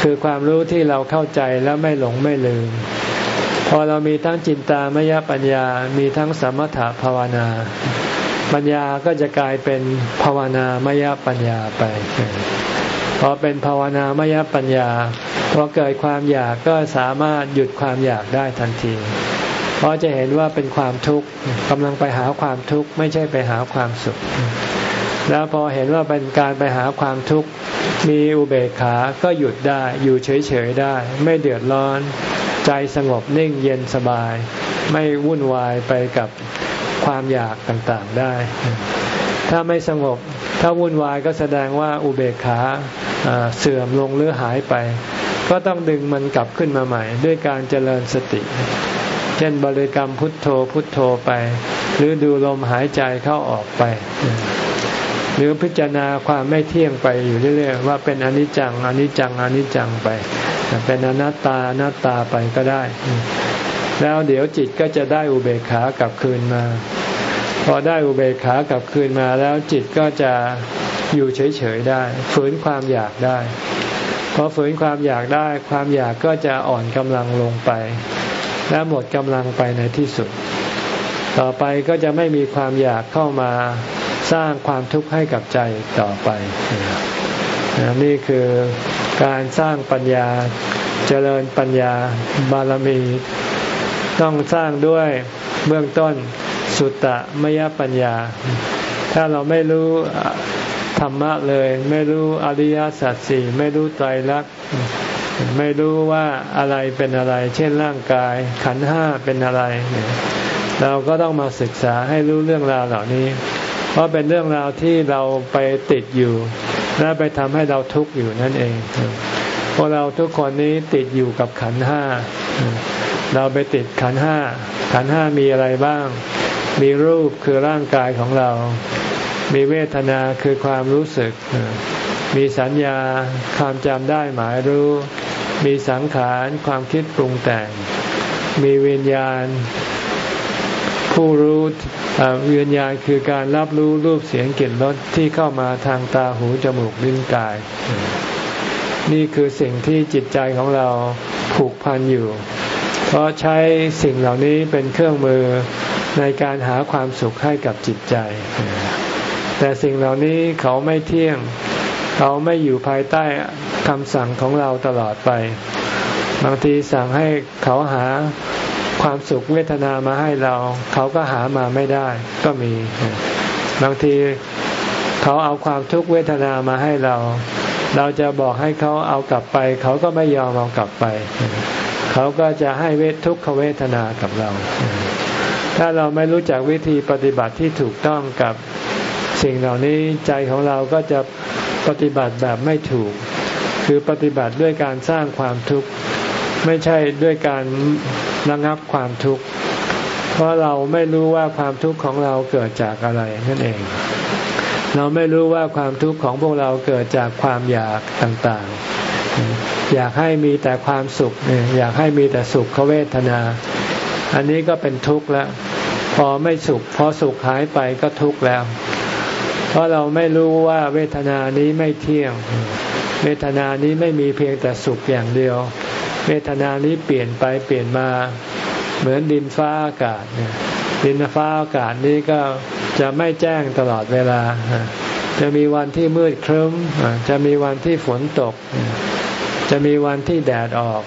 คือความรู้ที่เราเข้าใจแล้วไม่หลงไม่ลืม พอเรามีทั้งจินตามยปัญญา มีทั้งสมถภาวนา ปัญญาก็จะกลายเป็นภาวนามยปัญญาไปพอเป็นภาวนามยปัญญาพอเกิดความอยากก็สามารถหยุดความอยากได้ทันทีเพราะจะเห็นว่าเป็นความทุกข์กำลังไปหาความทุกข์ไม่ใช่ไปหาความสุข แล้วพอเห็นว่าเป็นการไปหาความทุกข์มีอุเบกขาก็หยุดได้อยู่เฉยๆได้ ไม่เดือดร้อน ใจสงบนิ่งเย็นสบาย ไม่วุ่นวายไปกับความอยากต่างๆได้ ถ้าไม่สงบถ้าวุ่นวายก็แสดงว่าอุเบกขาเสื่อมลงหรือหายไป ก็ต้องดึงมันกลับขึ้นมาใหม่ ด้วยการเจริญสติ เช่นบริกรรมพุทโธพุทโธไป หรือดูลมหายใจเข้าออกไป หรือพิจารณาความไม่เที่ยงไปอยู่เรื่อยๆว่าเป็นอนิจจังอนิจจังอนิจจังไป เป็นอนัตตาอนัตตาไปก็ได้ แล้วเดี๋ยวจิตก็จะได้อุเบกขากลับคืนมา พอได้อุเบกขากลับคืนมาแล้วจิตก็จะอยู่เฉยๆได้ ฝืนความอยากได้พอฝืนความอยากได้ความอยากก็จะอ่อนกำลังลงไป และหมดกำลังไปในที่สุด ต่อไปก็จะไม่มีความอยากเข้ามา สร้างความทุกข์ให้กับใจต่อไป นี่คือการสร้างปัญญาเจริญปัญญาบารมี ต้องสร้างด้วยเบื้องต้นสุตตะมยปัญญา ถ้าเราไม่รู้ธรรมะเลย ไม่รู้อริยสัจสี่ไม่รู้ไตรลักษณ์ไม่รู้ว่าอะไรเป็นอะไร เช่นร่างกาย ขันห้าเป็นอะไร เราก็ต้องมาศึกษาให้รู้เรื่องราวเหล่านี้ ราะเป็นเรื่องราวที่เราไปติดอยู่ และไปทำให้เราทุกข์อยู่นั่นเองพวกเราทุกคนนี้ติดอยู่กับขันห้า เราไปติดขันห้า ขันห้ามีอะไรบ้าง มีรูปคือร่างกายของเรา มีเวทนาคือความรู้สึก มีสัญญาความจำได้หมายรู้ มีสังขารความคิดปรุงแต่ง มีวิญญาณ ผู้รู้ วิญญาณคือการรับรู้รูปเสียงกลิ่นรสที่เข้ามาทางตาหูจมูกลิ้นกาย นี่คือสิ่งที่จิตใจของเราผูกพันอยู่ เพราะใช้สิ่งเหล่านี้เป็นเครื่องมือในการหาความสุขให้กับจิตใจ แต่สิ่งเหล่านี้เขาไม่เที่ยง เขาไม่อยู่ภายใต้คำสั่งของเราตลอดไป บางทีสั่งให้เขาหา ความสุขเวทนามาให้เรา เขาก็หามาไม่ได้ ก็มี บางทีเขาเอาความทุกขเวทนามาให้เรา เราจะบอกให้เขาเอากลับไป เขาก็ไม่ยอมเอากลับไป เขาก็จะให้เวททุกขเวทนากับเรา ถ้าเราไม่รู้จักวิธีปฏิบัติที่ถูกต้องกับสิ่งเหล่านี้ใจของเราก็จะปฏิบัติแบบไม่ถูก คือปฏิบัติด้วยการสร้างความทุกข์ ไม่ใช่ด้วยการระงับความทุกข์ เพราะเราไม่รู้ว่าความทุกข์ของเราเกิดจากอะไรนั่นเอง เราไม่รู้ว่าความทุกข์ของพวกเราเกิดจากความอยากต่างๆ อยากให้มีแต่ความสุข อยากให้มีแต่สุขเวทนา อันนี้ก็เป็นทุกข์แล้วพอไม่สุขพอสุขหายไปก็ทุกข์แล้ว เพราะเราไม่รู้ว่าเวทนานี้ไม่เที่ยง เวทนานี้ไม่มีเพียงแต่สุขอย่างเดียว เวทนานี้เปลี่ยนไปเปลี่ยนมาเหมือนดินฟ้าอากาศเนี่ยดินฟ้าอากาศนี้ก็จะไม่แจ้งตลอดเวลา จะมีวันที่มืดครึ้ม จะมีวันที่ฝนตก จะมีวันที่แดดออก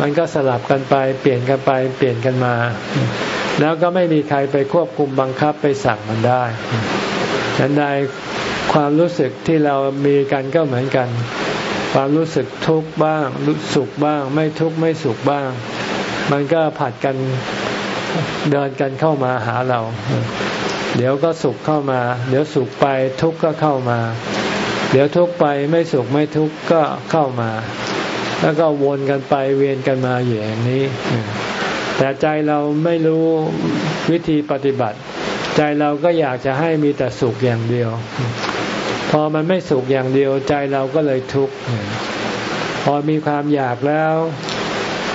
มันก็สลับกันไปเปลี่ยนกันไปเปลี่ยนกันมา แล้วก็ไม่มีใครไปควบคุมบังคับไปสั่งมันได้ฉันใดความรู้สึกที่เรามีกันก็เหมือนกัน ความรู้สึกทุกข์บ้างรู้สุขบ้าง ไม่ทุกข์ไม่สุขบ้าง มันก็ผัดกันเดินกันเข้ามาหาเรา เดี๋ยวก็สุขเข้ามา เดี๋ยวสุขไปทุกข์ก็เข้ามา เดี๋ยวทุกข์ไปไม่สุขไม่ทุกข์ก็เข้ามา แล้วก็วนกันไปเวียนกันมาอย่างนี้ แต่ใจเราไม่รู้วิธีปฏิบัติ ใจเราก็อยากจะให้มีแต่สุขอย่างเดียว พอมันไม่สุขอย่างเดียวใจเราก็เลยทุกข์พอมีความอยากแล้ว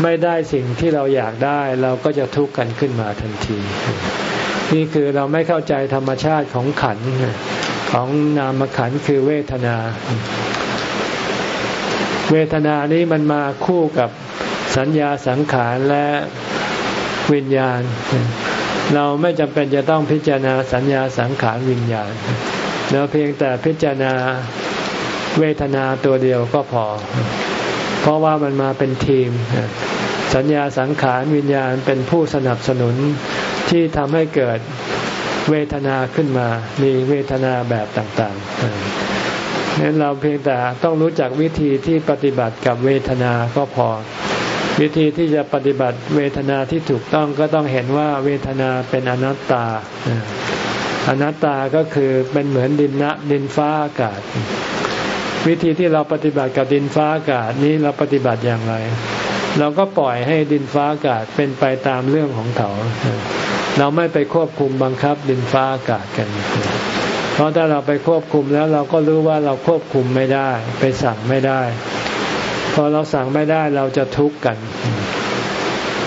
ไม่ได้สิ่งที่เราอยากได้ เราก็จะทุกข์กันขึ้นมาทันที นี่คือเราไม่เข้าใจธรรมชาติของขันของนามขันคือเวทนา เวทนานี้มันมาคู่กับสัญญาสังขารและวิญญาณ เราไม่จำเป็นจะต้องพิจารณาสัญญาสังขารวิญญาณ เราเพียงแต่พิจารณาเวทนาตัวเดียวก็พอ เพราะว่ามันมาเป็นทีม สัญญาสังขารวิญญาณเป็นผู้สนับสนุนที่ทำให้เกิดเวทนาขึ้นมา มีเวทนาแบบต่างๆนั้นเราเพียงแต่ต้องรู้จักวิธีที่ปฏิบัติกับเวทนาก็พอ วิธีที่จะปฏิบัติเวทนาที่ถูกต้องก็ต้องเห็นว่าเวทนาเป็นอนัตตา อนัตตาก็คือเป็นเหมือนดินนะดินฟ้าอากาศ วิธีที่เราปฏิบัติกับดินฟ้าอากาศนี้เราปฏิบัติอย่างไร เราก็ปล่อยให้ดินฟ้าอากาศเป็นไปตามเรื่องของเขา เราไม่ไปควบคุมบังคับดินฟ้าอากาศกัน เพราะถ้าเราไปควบคุมแล้วเราก็รู้ว่าเราควบคุมไม่ได้ ไปสั่งไม่ได้ พอเราสั่งไม่ได้เราจะทุกข์กัน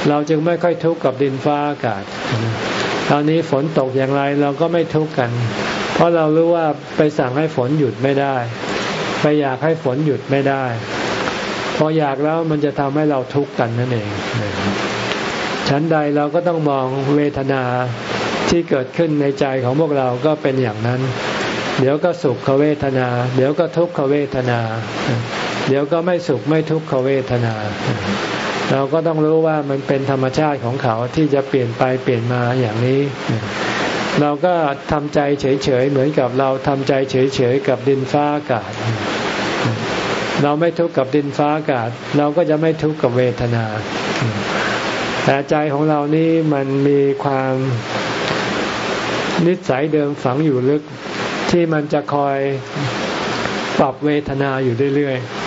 เราจึงไม่ค่อยทุกข์กับดินฟ้าอากาศ ตอนนี้ฝนตกอย่างไรเราก็ไม่ทุกข์กัน เพราะเรารู้ว่าไปสั่งให้ฝนหยุดไม่ได้ ไปอยากให้ฝนหยุดไม่ได้ พออยากแล้วมันจะทำให้เราทุกข์กันนั่นเองฉันใดเราก็ต้องมองเวทนาที่เกิดขึ้นในใจของพวกเราก็เป็นอย่างนั้น เดี๋ยวก็สุขเวทนา เดี๋ยวก็ทุกขเวทนา เดี๋ยวก็ไม่สุขไม่ทุกขเวทนา เราก็ต้องรู้ว่ามันเป็นธรรมชาติของเขาที่จะเปลี่ยนไปเปลี่ยนมาอย่างนี้ เราก็ทำใจเฉยๆเหมือนกับเราทำใจเฉยๆกับดินฟ้าอากาศ เราไม่ทุกข์กับดินฟ้าอากาศ เราก็จะไม่ทุกข์กับเวทนา แต่ใจของเรานี่มันมีความนิสัยเดิมฝังอยู่ลึกที่มันจะคอยปรับเวทนาอยู่เรื่อยๆ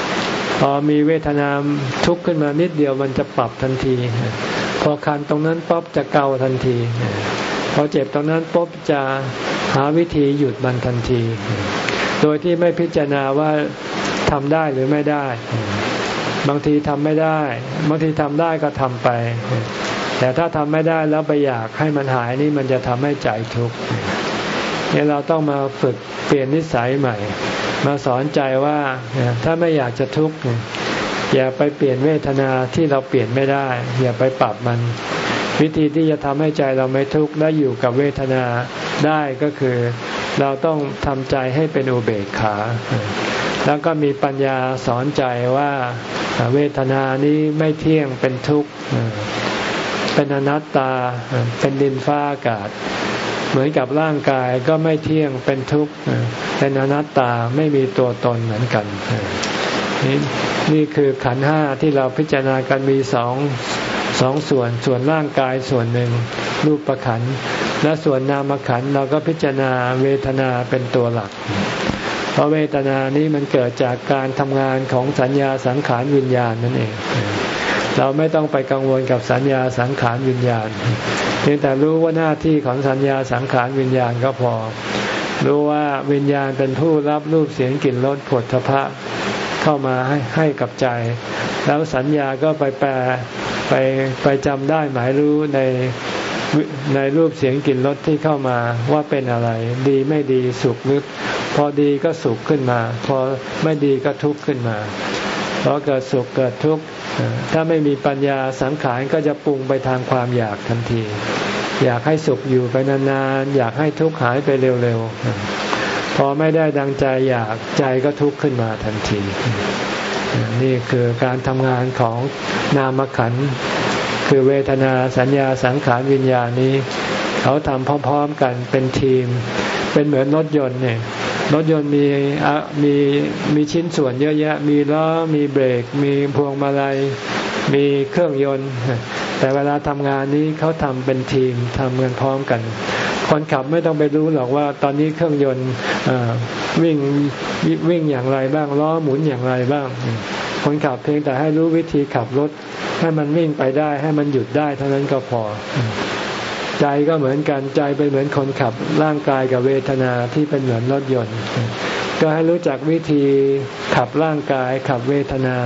พอมีเวทนาทุกข์ขึ้นมานิดเดียวมันจะปรับทันที พอคันตรงนั้นป๊อบจะเกาทันที พอเจ็บตรงนั้นป๊อบจะหาวิธีหยุดมันทันที โดยที่ไม่พิจารณาว่าทำได้หรือไม่ได้ บางทีทำไม่ได้ บางทีทำได้ก็ทำไป แต่ถ้าทำไม่ได้แล้วไปอยากให้มันหายนี่มันจะทำให้ใจทุกข์เนี่ยเราต้องมาฝึกเปลี่ยนนิสัยใหม่ มาสอนใจว่าถ้าไม่อยากจะทุกข์อย่าไปเปลี่ยนเวทนาที่เราเปลี่ยนไม่ได้ อย่าไปปรับมัน วิธีที่จะทำให้ใจเราไม่ทุกข์และอยู่กับเวทนาได้ก็คือ เราต้องทำใจให้เป็นอุเบกขา แล้วก็มีปัญญาสอนใจว่าเวทนานี้ไม่เที่ยงเป็นทุกข์เป็นอนัตตาเป็นดินฟ้าอากาศ เหมือนกับร่างกายก็ไม่เที่ยงเป็นทุกข์เป็นอนัตตาไม่มีตัวตนเหมือนกัน นี่นี่คือขันห้าที่เราพิจารณากันมีสองสองส่วนส่วนร่างกายส่วนหนึ่งรูปประขันและส่วนนามขันเราก็พิจารณาเวทนาเป็นตัวหลัก เพราะเวทนานี้มันเกิดจากการทำงานของสัญญาสังขารวิญญาณนั่นเอง เราไม่ต้องไปกังวลกับสัญญาสังขารวิญญาณเพียงแต่รู้ว่าหน้าที่ของสัญญาสังขารวิญญาณก็พอ รู้ว่าวิญญาณเป็นผู้รับรูปเสียงกลิ่นรสผลทพะเข้ามาให้ให้กับใจ แล้วสัญญาก็ไปแปลไปไปจำได้หมายรู้ในในรูปเสียงกลิ่นรสที่เข้ามาว่าเป็นอะไร ดีไม่ดีสุขหรือพอดีก็สุขขึ้นมา พอไม่ดีก็ทุกข์ขึ้นมา พอเกิดสุขเกิดทุกข์ถ้าไม่มีปัญญาสังขารก็จะปรุงไปทางความอยากทันที อยากให้สุขอยู่ไปนานๆอยากให้ทุกข์หายไปเร็วๆพอไม่ได้ดังใจอยากใจก็ทุกข์ขึ้นมาทันที นี่คือการทำงานของนามขันคือเวทนาสัญญาสังขารวิญญาณนี้ เขาทำพร้อมๆกันเป็นทีม เป็นเหมือนรถยนต์เนี่ย รถยนต์มีมีมีชิ้นส่วนเยอะแยะ มีล้อ มีเบรก มีพวงมาลัย มีเครื่องยนต์ แต่เวลาทำงานนี้เขาทำเป็นทีมทำเงินพร้อมกัน คนขับไม่ต้องไปรู้หรอกว่าตอนนี้เครื่องยนต์วิ่งวิ่งอย่างไรบ้าง ล้อหมุนอย่างไรบ้าง คนขับเพียงแต่ให้รู้วิธีขับรถ ให้มันวิ่งไปได้ ให้มันหยุดได้เท่านั้นก็พอ ใจก็เหมือนกันใจเป็นเหมือนคนขับร่างกายกับเวทนาที่เป็นเหมือนรถยนต์ ก็ให้รู้จักวิธีขับร่างกายขับเวทนา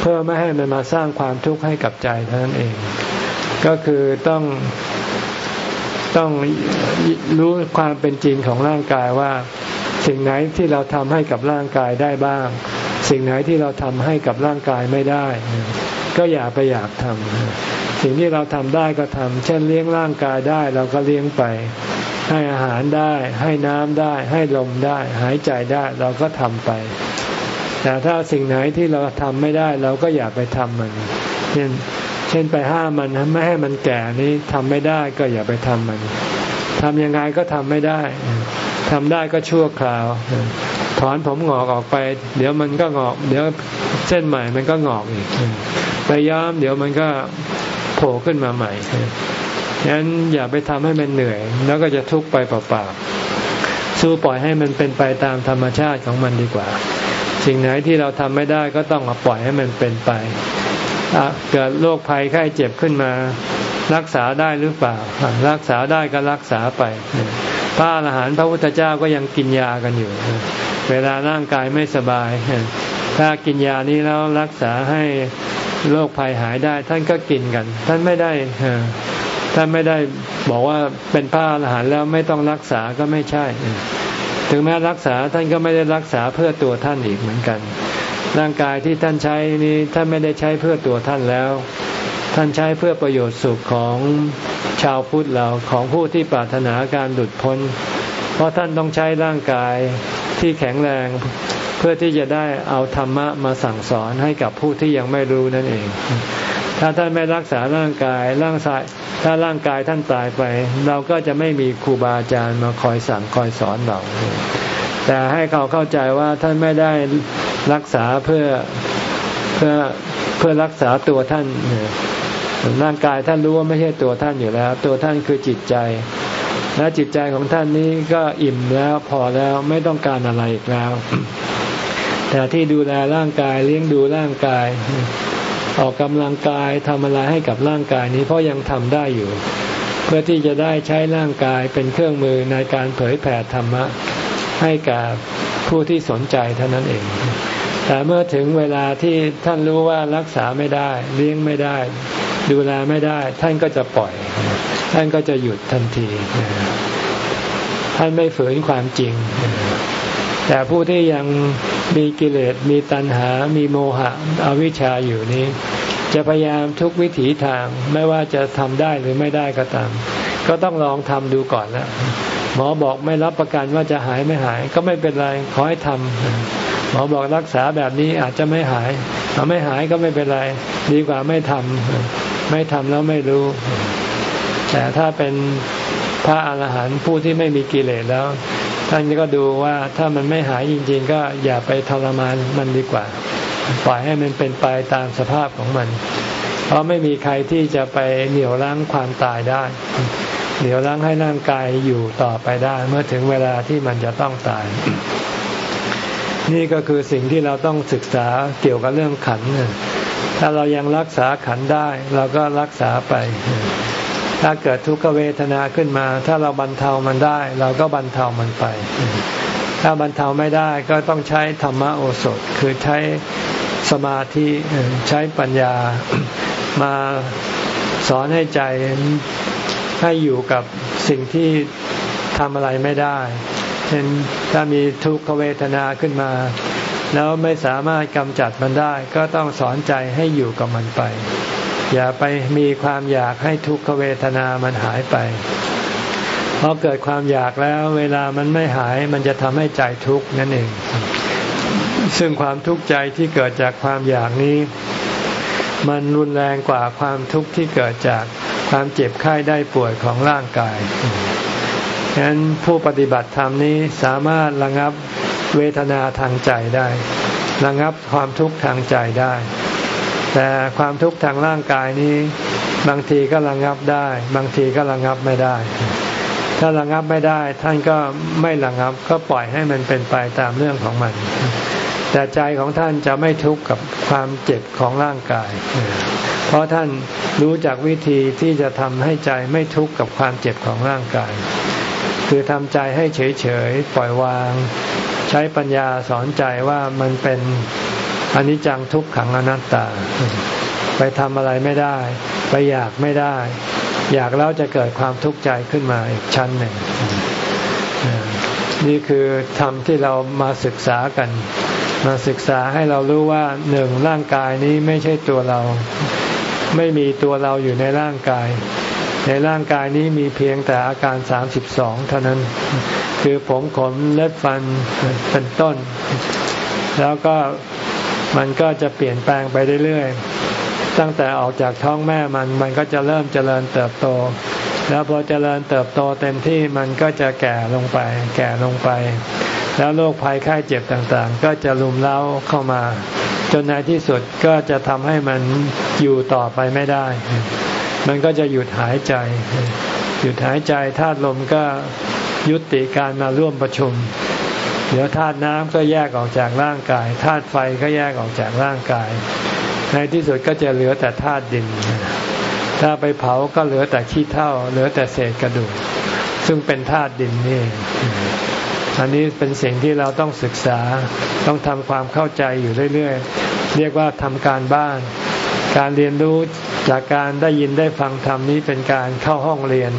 เพื่อไม่ให้มันมาสร้างความทุกข์ให้กับใจเท่านั้นเอง ก็คือต้องต้องรู้ความเป็นจริงของร่างกายว่า สิ่งไหนที่เราทำให้กับร่างกายได้บ้าง สิ่งไหนที่เราทำให้กับร่างกายไม่ได้ ก็อย่าไปอยากทำ สิ่งที่เราทำได้ก็ทำเช่นเลี้ยงร่างกายได้เราก็เลี้ยงไป ให้อาหารได้ ให้น้ำได้ ให้ลมได้ หายใจได้เราก็ทำไป แต่ถ้าสิ่งไหนที่เราทำไม่ได้เราก็อย่าไปทำมัน เช่นเช่นไปห้ามมันไม่ให้มันแก่นี้ทำไม่ได้ก็อย่าไปทำมันทำยังไงก็ทำไม่ได้ทำได้ก็ชั่วคราว ถอนผมหงอกออกไป เดี๋ยวมันก็งอก เดี๋ยวเส้นใหม่มันก็งอกอีกไปย้อม เดี๋ยวมันก็ โผล่ขึ้นมาใหม่ฉะนั้นอย่าไปทำให้มันเหนื่อย แล้วก็จะทุกข์ไปเปล่าๆสู้ปล่อยให้มันเป็นไปตามธรรมชาติของมันดีกว่า สิ่งไหนที่เราทำไม่ได้ก็ต้องปล่อยให้มันเป็นไปเกิดโรคภัยไข้เจ็บขึ้นมา รักษาได้หรือเปล่า รักษาได้ก็รักษาไป พระอรหันต์พระพุทธเจ้าก็ยังกินยากันอยู่ เวลาร่างกายไม่สบาย ถ้ากินยานี้แล้วรักษาให้ โรคภัยหายได้ ท่านก็กินกัน ท่านไม่ได้ท่านไม่ได้บอกว่าเป็นพระอรหันต์แล้วไม่ต้องรักษาก็ไม่ใช่ ถึงแม้รักษาท่านก็ไม่ได้รักษาเพื่อตัวท่านอีกเหมือนกัน ร่างกายที่ท่านใช้นี้ท่านไม่ได้ใช้เพื่อตัวท่านแล้ว ท่านใช้เพื่อประโยชน์สุขของชาวพุทธเราของผู้ที่ปรารถนาการหลุดพ้น เพราะท่านต้องใช้ร่างกายที่แข็งแรง พื่อที่จะได้เอาธรรมะมาสั่งสอนให้กับผู้ที่ยังไม่รู้นั่นเอง ถ้าท่านไม่รักษาร่างกายร่างกายถ้าร่างกายท่านตายไป เราก็จะไม่มีครูบาอาจารย์มาคอยสั่งคอยสอนเรา แต่ให้เขาเข้าใจว่าท่านไม่ได้รักษาเพื่อเพื่อเพื่อรักษาตัวท่านร่างกายท่านรู้ว่าไม่ใช่ตัวท่านอยู่แล้ว ตัวท่านคือจิตใจ และจิตใจของท่านนี้ก็อิ่มแล้วพอแล้วไม่ต้องการอะไรอีกแล้ว แต่ที่ดูแลร่างกายเลี้ยงดูร่างกาย ออกกำลังกายทำอะไรให้กับร่างกายนี้เพราะยังทำได้อยู่ เพื่อที่จะได้ใช้ร่างกายเป็นเครื่องมือในการเผยแผ่ธรรมะให้กับผู้ที่สนใจเท่านั้นเอง แต่เมื่อถึงเวลาที่ท่านรู้ว่ารักษาไม่ได้ เลี้ยงไม่ได้ ดูแลไม่ได้ ท่านก็จะปล่อย ท่านก็จะหยุดทันที ท่านไม่ฝืนความจริง แต่ผู้ที่ยังมีกิเลสมีตัณหา มีโมหะอวิชชาอยู่นี้ จะพยายามทุกวิถีทางไม่ว่าจะทำได้หรือไม่ได้ก็ตาม ก็ต้องลองทำดูก่อนแล้วหมอบอกไม่รับประกันว่าจะหายไม่หาย ก็ไม่เป็นไรขอให้ทำหมอบอกรักษาแบบนี้อาจจะไม่หายเอาไม่หายก็ไม่เป็นไร ดีกว่าไม่ทำไม่ทำแล้วไม่รู้ แต่ถ้าเป็นพระอาหารหันต์ผู้ที่ไม่มีกิเลสแล้ว ท่านก็ดูว่าถ้ามันไม่หายจริง ๆ ก็อย่าไปทรมานมันดีกว่า ปล่อยให้มันเป็นไปตามสภาพของมัน เพราะไม่มีใครที่จะไปเหนี่ยวรั้งความตายได้ เหนี่ยวรั้งให้ร่างกายอยู่ต่อไปได้ เมื่อถึงเวลาที่มันจะต้องตาย นี่ก็คือสิ่งที่เราต้องศึกษาเกี่ยวกับเรื่องขัน ถ้าเรายังรักษาขันได้ เราก็รักษาไป ถ้าเกิดทุกขเวทนาขึ้นมา ถ้าเราบรรเทามันได้ เราก็บรรเทามันไป ถ้าบรรเทาไม่ได้ก็ต้องใช้ธรรมโอสถ คือใช้สมาธิใช้ปัญญามาสอนให้ใจให้อยู่กับสิ่งที่ทำอะไรไม่ได้ เช่นถ้ามีทุกขเวทนาขึ้นมา แล้วไม่สามารถกำจัดมันได้ ก็ต้องสอนใจให้อยู่กับมันไป อย่าไปมีความอยากให้ทุกขเวทนามันหายไป เพราะเกิดความอยากแล้วเวลามันไม่หายมันจะทำให้ใจทุกข์นั่นเอง ซึ่งความทุกข์ใจที่เกิดจากความอยากนี้ มันรุนแรงกว่าความทุกข์ที่เกิดจากความเจ็บไข้ได้ป่วยของร่างกายฉะนั้นผู้ปฏิบัติธรรมนี้สามารถระงับเวทนาทางใจได้ ระงับความทุกข์ทางใจได้ แต่ความทุกข์ทางร่างกายนี้ บางทีก็ระงับได้ บางทีก็ระงับไม่ได้ ถ้าระงับไม่ได้ ท่านก็ไม่ระงับก็ปล่อยให้มันเป็นไปตามเรื่องของมัน แต่ใจของท่านจะไม่ทุกข์กับความเจ็บของร่างกาย เพราะท่านรู้จักวิธีที่จะทำให้ใจไม่ทุกข์กับความเจ็บของร่างกาย คือทำใจให้เฉยๆปล่อยวาง ใช้ปัญญาสอนใจว่ามันเป็น อันนี้จังทุกขังอนัตตา ไปทำอะไรไม่ได้ ไปอยากไม่ได้ อยากแล้วจะเกิดความทุกข์ใจขึ้นมาอีกชั้นหนึ่ง นี่คือธรรมที่เรามาศึกษากัน มาศึกษาให้เรารู้ว่าหนึ่งร่างกายนี้ไม่ใช่ตัวเรา ไม่มีตัวเราอยู่ในร่างกายในร่างกายนี้มีเพียงแต่อาการสามสิบสองเท่านั้น คือผมขนเล็บฟันเป็นต้น แล้วก็ มันก็จะเปลี่ยนแปลงไปเรื่อยๆ ตั้งแต่ออกจากท้องแม่มันมันก็จะเริ่มเจริญเติบโต แล้วพอเจริญเติบโตเต็มที่มันก็จะแก่ลงไป แก่ลงไป แล้วโรคภัยไข้เจ็บต่างๆ ก็จะลุมเล้าเข้ามา จนในที่สุดก็จะทำให้มันอยู่ต่อไปไม่ได้ มันก็จะหยุดหายใจ หยุดหายใจธาตุลมก็ยุติการมาร่วมประชุม เดี๋ยวธาตุน้ำก็แยกออกจากร่างกายธาตุไฟก็แยกออกจากร่างกาย ในที่สุดก็จะเหลือแต่ธาตุดิน ถ้าไปเผาก็เหลือแต่ขี้เถ้า เหลือแต่เศษกระดูก ซึ่งเป็นธาตุดินนี่อันนี้เป็นสิ่งที่เราต้องศึกษาต้องทำความเข้าใจอยู่เรื่อยๆ เรียกว่าทำการบ้าน การเรียนรู้จากการได้ยินได้ฟังธรรมนี้เป็นการเข้าห้องเรียน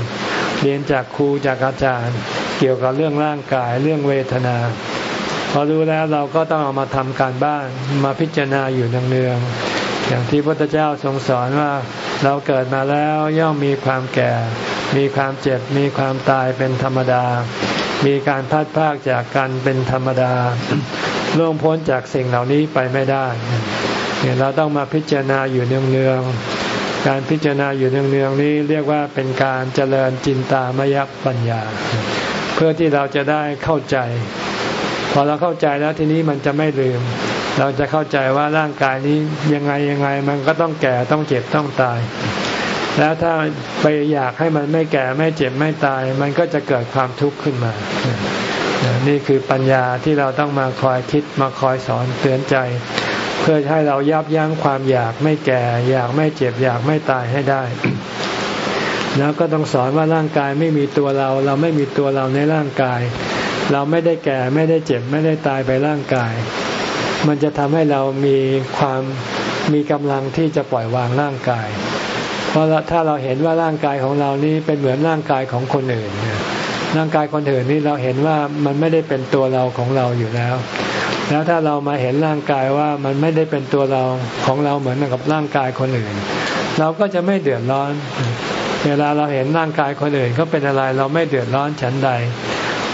เรียนจากครูจากอาจารย์ เกี่ยวกับเรื่องร่างกายเรื่องเวทนา พอรู้แล้วเราก็ต้องเอามาทำการบ้านมาพิจารณาอยู่เนืองๆอย่างที่พระพุทธเจ้าทรงสอนว่าเราเกิดมาแล้วย่อมมีความแก่ มีความเจ็บ มีความตายเป็นธรรมดา มีการพัดพากจากกันเป็นธรรมดาล่วงพ้นจากสิ่งเหล่านี้ไปไม่ได้เนี่ยเราต้องมาพิจารณาอยู่เนืองๆ การพิจารณาอยู่เนืองๆนี้เรียกว่าเป็นการเจริญจินตามยปัญญา เพื่อที่เราจะได้เข้าใจ พอเราเข้าใจแล้วทีนี้มันจะไม่ลืม เราจะเข้าใจว่าร่างกายนี้ยังไงยังไงมันก็ต้องแก่ต้องเจ็บต้องตาย แล้วถ้าไปอยากให้มันไม่แก่ไม่เจ็บไม่ตาย มันก็จะเกิดความทุกข์ขึ้นมา นี่คือปัญญาที่เราต้องมาคอยคิดมาคอยสอนเตือนใจเพื่อให้เรายับยั้งความอยากไม่แก่ อยากไม่เจ็บอยากไม่ตายให้ได้ แล้วก็ต้องสอนว่าร่างกายไม่มีตัวเรา เราไม่มีตัวเราในร่างกาย เราไม่ได้แก่ไม่ได้เจ็บไม่ได้ตายไปร่างกาย มันจะทำให้เรามีความมีกำลังที่จะปล่อยวางร่างกาย เพราะถ้าเราเห็นว่าร่างกายของเรานี้เป็นเหมือนร่างกายของคนอื่นร่างกายคนอื่นนี่เราเห็นว่ามันไม่ได้เป็นตัวเราของเราอยู่แล้ว แล้วถ้าเรามาเห็นร่างกายว่ามันไม่ได้เป็นตัวเราของเราเหมือนกับร่างกายคนอื่น เราก็จะไม่เดือดร้อน เวลาเราเห็นร่างกายคนอื่นเขาเป็นอะไร เราไม่เดือดร้อนฉันใด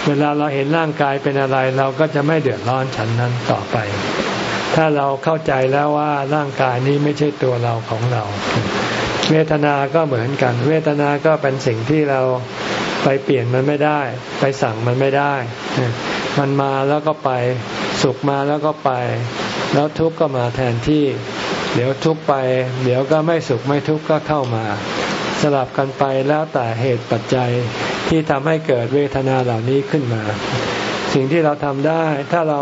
เวลาเราเห็นร่างกายเป็นอะไร เราก็จะไม่เดือดร้อนฉันนั้นต่อไป ถ้าเราเข้าใจแล้วว่าร่างกายนี้ไม่ใช่ตัวเราของเรา เวทนา ก็เหมือนกัน เวทนา ก็เป็นสิ่งที่เราไปเปลี่ยนมันไม่ได้ ไปสั่งมันไม่ได้ มันมาแล้วก็ไป สุขมาแล้วก็ไป แล้วทุกข์ก็มาแทนที่ เดี๋ยวทุกข์ไป เดี๋ยวก็ไม่สุขไม่ทุกข์ก็เข้ามา สลับกันไปแล้วแต่เหตุปัจจัยที่ทำให้เกิดเวทนาเหล่านี้ขึ้นมา สิ่งที่เราทำได้ ถ้าเรา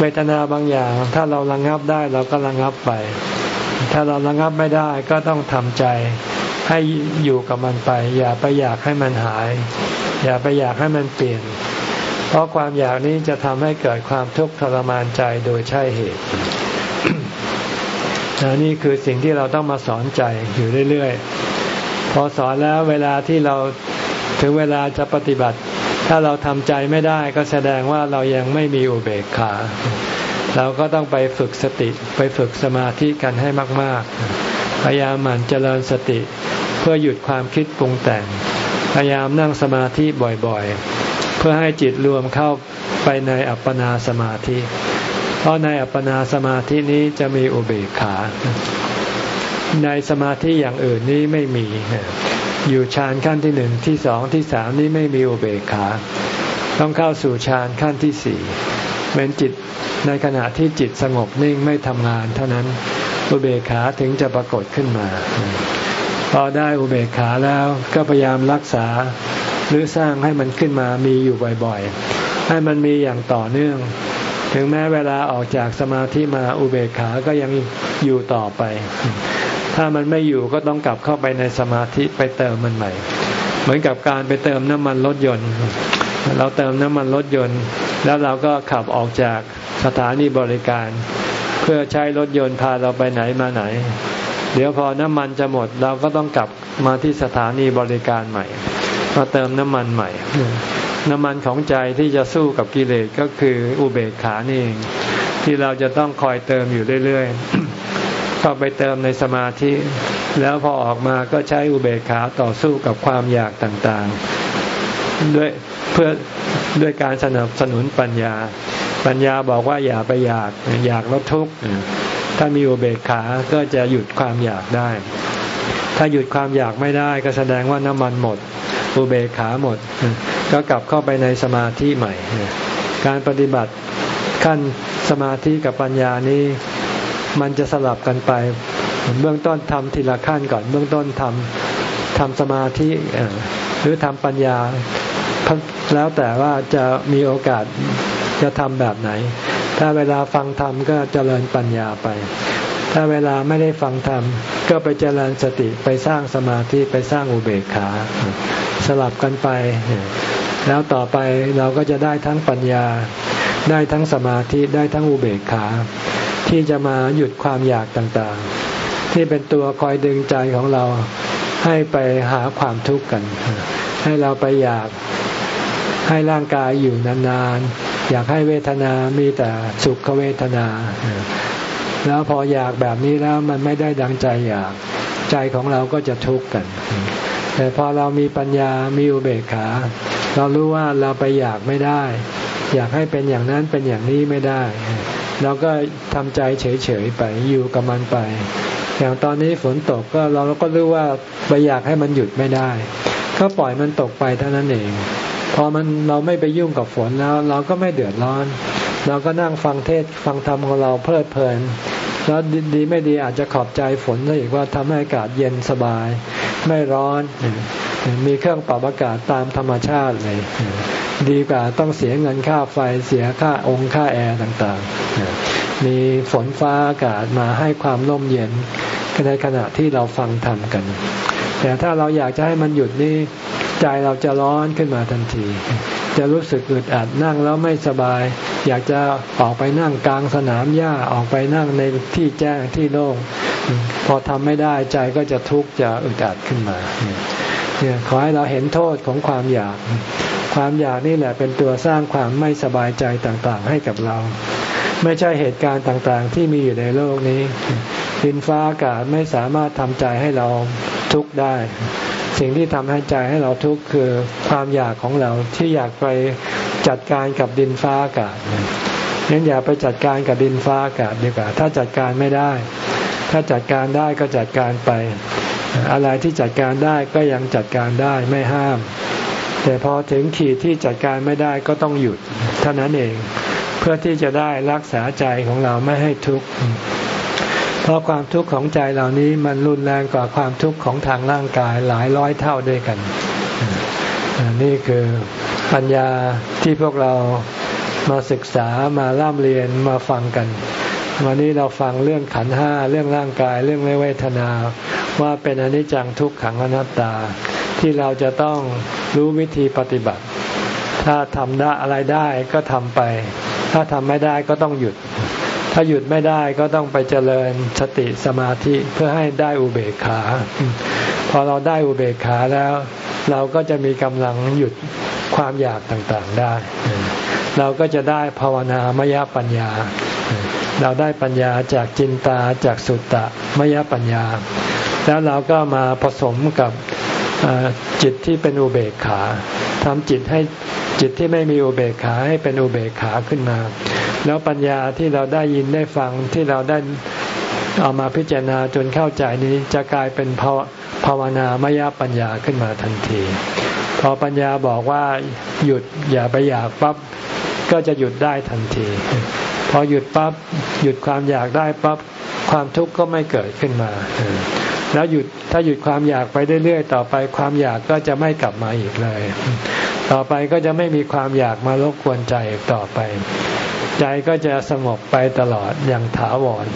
เวทนาบางอย่าง ถ้าเราระงงับได้เราก็ระงงับไป ถ้าเราระงงับไม่ได้ก็ต้องทำใจให้อยู่กับมันไป อย่าไปอยากให้มันหาย อย่าไปอยากให้มันเปลี่ยน เพราะความอยากนี้จะทำให้เกิดความทุกข์ทรมานใจโดยใช่เหตุนี่คือสิ่งที่เราต้องมาสอนใจอยู่เรื่อย พอสอนแล้วเวลาที่เราถึงเวลาจะปฏิบัติ ถ้าเราทำใจไม่ได้ก็แสดงว่าเรายังไม่มีอุเบกขา เราก็ต้องไปฝึกสติไปฝึกสมาธิกันให้มาก ๆ พยายามหมั่นเจริญสติเพื่อหยุดความคิดปรุงแต่ง พยายามนั่งสมาธิบ่อยๆ เพื่อให้จิตรวมเข้าไปในอัปปนาสมาธิ เพราะในอัปปนาสมาธินี้จะมีอุเบกขา ในสมาธิอย่างอื่นนี้ไม่มี อยู่ฌานขั้นที่หนึ่งที่สองที่สามนี้ไม่มีอุเบกขา ต้องเข้าสู่ฌานขั้นที่สี่เป็นจิตในขณะที่จิตสงบนิ่งไม่ทำงานเท่านั้นอุเบกขาถึงจะปรากฏขึ้นมา พอได้อุเบกขาแล้วก็พยายามรักษาหรือสร้างให้มันขึ้นมามีอยู่บ่อยๆ ให้มันมีอย่างต่อเนื่อง ถึงแม้เวลาออกจากสมาธิมาอุเบกขาก็ยังอยู่ต่อไป ถ้ามันไม่อยู่ก็ต้องกลับเข้าไปในสมาธิไปเติมมันใหม่ เหมือนกับการไปเติมน้ำมันรถยนต์ เราเติมน้ำมันรถยนต์ แล้วเราก็ขับออกจากสถานีบริการ เพื่อใช้รถยนต์พาเราไปไหนมาไหน เดี๋ยวพอน้ำมันจะหมดเราก็ต้องกลับมาที่สถานีบริการใหม่มาเติมน้ำมันใหม่ น้ำมันของใจที่จะสู้กับกิเลสก็คืออุเบกขานี่เองที่เราจะต้องคอยเติมอยู่เรื่อยๆ เข้าไปเติมในสมาธิ แล้วพอออกมาก็ใช้อุเบกขาต่อสู้กับความอยากต่างๆ ด้วยเพื่อด้วยการสนับสนุนปัญญา ปัญญาบอกว่าอย่าไปอยากอยากลดทุกข์ถ้ามีอุเบกขาก็จะหยุดความอยากได้ ถ้าหยุดความอยากไม่ได้ก็แสดงว่าน้ำมันหมด อุเบกขาหมด ก็กลับเข้าไปในสมาธิใหม่ การปฏิบัติขั้นสมาธิกับปัญญานี้ มันจะสลับกันไป เบื้องต้นทำทีละขั้นก่อน เบื้องต้นทำทำสมาธิหรือทำปัญญา แล้วแต่ว่าจะมีโอกาสจะทำแบบไหน ถ้าเวลาฟังธรรมก็เจริญปัญญาไปถถ้าเวลาไม่ได้ฟังธรรม ก็ไปเจริญสติไปสร้างสมาธิไปสร้างอุเบกขา สลับกันไป แล้วต่อไปเราก็จะได้ทั้งปัญญา ได้ทั้งสมาธิได้ทั้งอุเบกขา ที่จะมาหยุดความอยากต่างๆ ที่เป็นตัวคอยดึงใจของเราให้ไปหาความทุกข์กัน ให้เราไปอยากให้ร่างกายอยู่นานๆ อยากให้เวทนามีแต่สุขเวทนา แล้วพออยากแบบนี้แล้วมันไม่ได้ดังใจอยากใจของเราก็จะทุกข์กัน แต่พอเรามีปัญญามีอุเบกขา เรารู้ว่าเราไปอยากไม่ได้ อยากให้เป็นอย่างนั้นเป็นอย่างนี้ไม่ได้ เราก็ทำใจเฉยๆไปอยู่กับมันไป อย่างตอนนี้ฝนตกก็เราก็รู้ว่าไปอยากให้มันหยุดไม่ได้ ก็ปล่อยมันตกไปเท่านั้นเอง พอมันเราไม่ไปยุ่งกับฝนแล้ว เราก็ไม่เดือดร้อน เราก็นั่งฟังเทศฟังธรรมของเราเพลิดเพลินแล้วดีไม่ดีอาจจะขอบใจฝนซะอีกว่าทำให้อากาศเย็นสบาย ไม่ร้อน มีเครื่องปรับอากาศตามธรรมชาติเลย ดีกว่าต้องเสียเงินค่าไฟเสียค่าองค์ค่าแอร์ต่างๆ มีฝนฟ้าอากาศมาให้ความร่มเย็นในขณะที่เราฟังธรรมกัน แต่ถ้าเราอยากจะให้มันหยุดนี่ใจเราจะร้อนขึ้นมาทันที จะรู้สึกอึดอัดนั่งแล้วไม่สบาย อยากจะออกไปนั่งกลางสนามหญ้าออกไปนั่งในที่แจ้งที่โล่งพอทำไม่ได้ใจก็จะทุกข์จะอึดอัดขึ้นมาเนี่ยขอให้เราเห็นโทษของความอยาก ความอยากนี่แหละเป็นตัวสร้างความไม่สบายใจต่างๆ ให้กับเรา ไม่ใช่เหตุการณ์ต่างๆ ที่มีอยู่ในโลกนี้ดินฟ้าอากาศไม่สามารถทำใจให้เราทุกข์ได้ สิ่งที่ทำให้ใจให้เราทุกข์คือความอยากของเราที่อยากไปจัดการกับดินฟ้าอากาศนั้นอย่าไปจัดการกับดินฟ้าอากาศดีกว่า ถ้าจัดการไม่ได้ ถ้าจัดการได้ก็จัดการไป อะไรที่จัดการได้ก็ยังจัดการได้ไม่ห้าม แต่พอถึงขีดที่จัดการไม่ได้ก็ต้องหยุดเท่านั้นเอง เพื่อที่จะได้รักษาใจของเราไม่ให้ทุกข์เพราะความทุกข์ของใจเหล่านี้มันรุนแรงกว่าความทุกข์ของทางร่างกายหลายร้อยเท่าด้วยกัน นี่คือปัญญาที่พวกเรามาศึกษามาล่ำเรียนมาฟังกัน วันนี้เราฟังเรื่องขันห้าเรื่องร่างกายเรื่องเวทนา ว่าเป็นอนิจจังทุกขังอนัตตา ที่เราจะต้อง รู้วิธีปฏิบัติ ถ้าทำได้อะไรได้ก็ทำไป ถ้าทำไม่ได้ก็ต้องหยุด ถ้าหยุดไม่ได้ก็ต้องไปเจริญสติสมาธิเพื่อให้ได้อุเบกขา พอเราได้อุเบกขาแล้ว เราก็จะมีกำลังหยุดความอยากต่างๆได้ เราก็จะได้ภาวนามยปัญญา เราได้ปัญญาจากจินตาจากสุตตะมยปัญญา แล้วเราก็มาผสมกับ จิตที่เป็นอุเบกขาทำจิตให้จิตที่ไม่มีอุเบกขาให้เป็นอุเบกขาขึ้นมา แล้วปัญญาที่เราได้ยินได้ฟังที่เราได้เอามาพิจารณาจนเข้าใจนี้จะกลายเป็นภาวนามยปัญญาขึ้นมาทันที พอปัญญาบอกว่าหยุดอย่าไปอยากปั๊บก็จะหยุดได้ทันที พอหยุดปั๊บหยุดความอยากได้ปั๊บความทุกข์ก็ไม่เกิดขึ้นมา แล้วหยุดถ้าหยุดความอยากไปเรื่อยๆต่อไปความอยากก็จะไม่กลับมาอีกเลย ต่อไปก็จะไม่มีความอยากมารบกวนใจต่อไป ใจก็จะสงบไปตลอดอย่างถาวร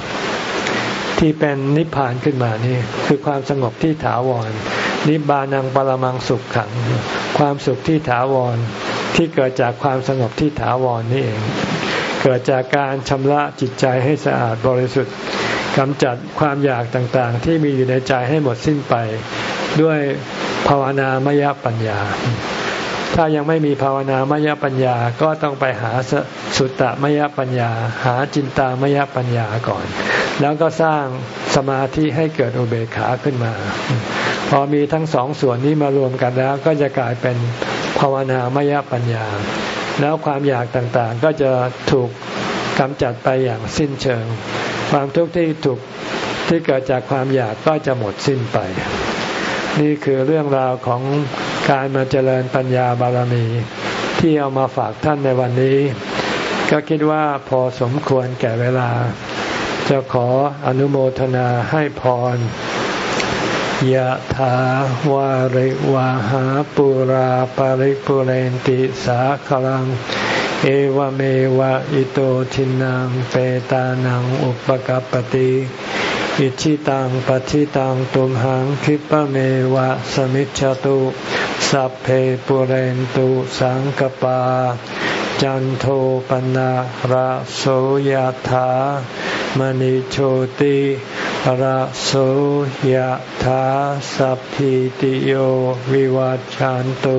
ที่เป็นนิพพานขึ้นมานี่คือความสงบที่ถาวร นิบานังปรมังสุขขัง ความสุขที่ถาวรที่เกิดจากความสงบที่ถาวรนี่เอง เกิดจากการชำระจิตใจให้สะอาดบริสุทธิ์ กำจัดความอยากต่างๆ ที่มีอยู่ในใจให้หมดสิ้นไป ด้วยภาวนามยปัญญา ถ้ายังไม่มีภาวนามยปัญญาก็ต้องไปหาสุตตมยปัญญา หาจินตามยปัญญาก่อน แล้วก็สร้างสมาธิให้เกิดอุเบกขาขึ้นมา พอมีทั้งสองส่วนนี้มารวมกันแล้วก็จะกลายเป็นภาวนามยปัญญา แล้วความอยากต่างๆ ก็จะถูกกำจัดไปอย่างสิ้นเชิง ความทุกข์ที่ถูกที่เกิดจากความอยากก็จะหมดสิ้นไป นี่คือเรื่องราวของการมาเจริญปัญญาบารมี ที่เอามาฝากท่านในวันนี้ ก็คิดว่าพอสมควรแก่เวลา จะขออนุโมทนาให้พรยะถาวาริวาหาปุราปาริปุเรนติสาคลัง เอวเมวะอิโตทินังเปตานังอุปกัปติอิชิตังปฏิตังตุมหังคิปะเมวะสมิจฉตุสัพเพปุเรนตุสังกปา จันโทปนะระโสยธามณิโชติระโสยธาสัพพิติโยวิวัจจันตุ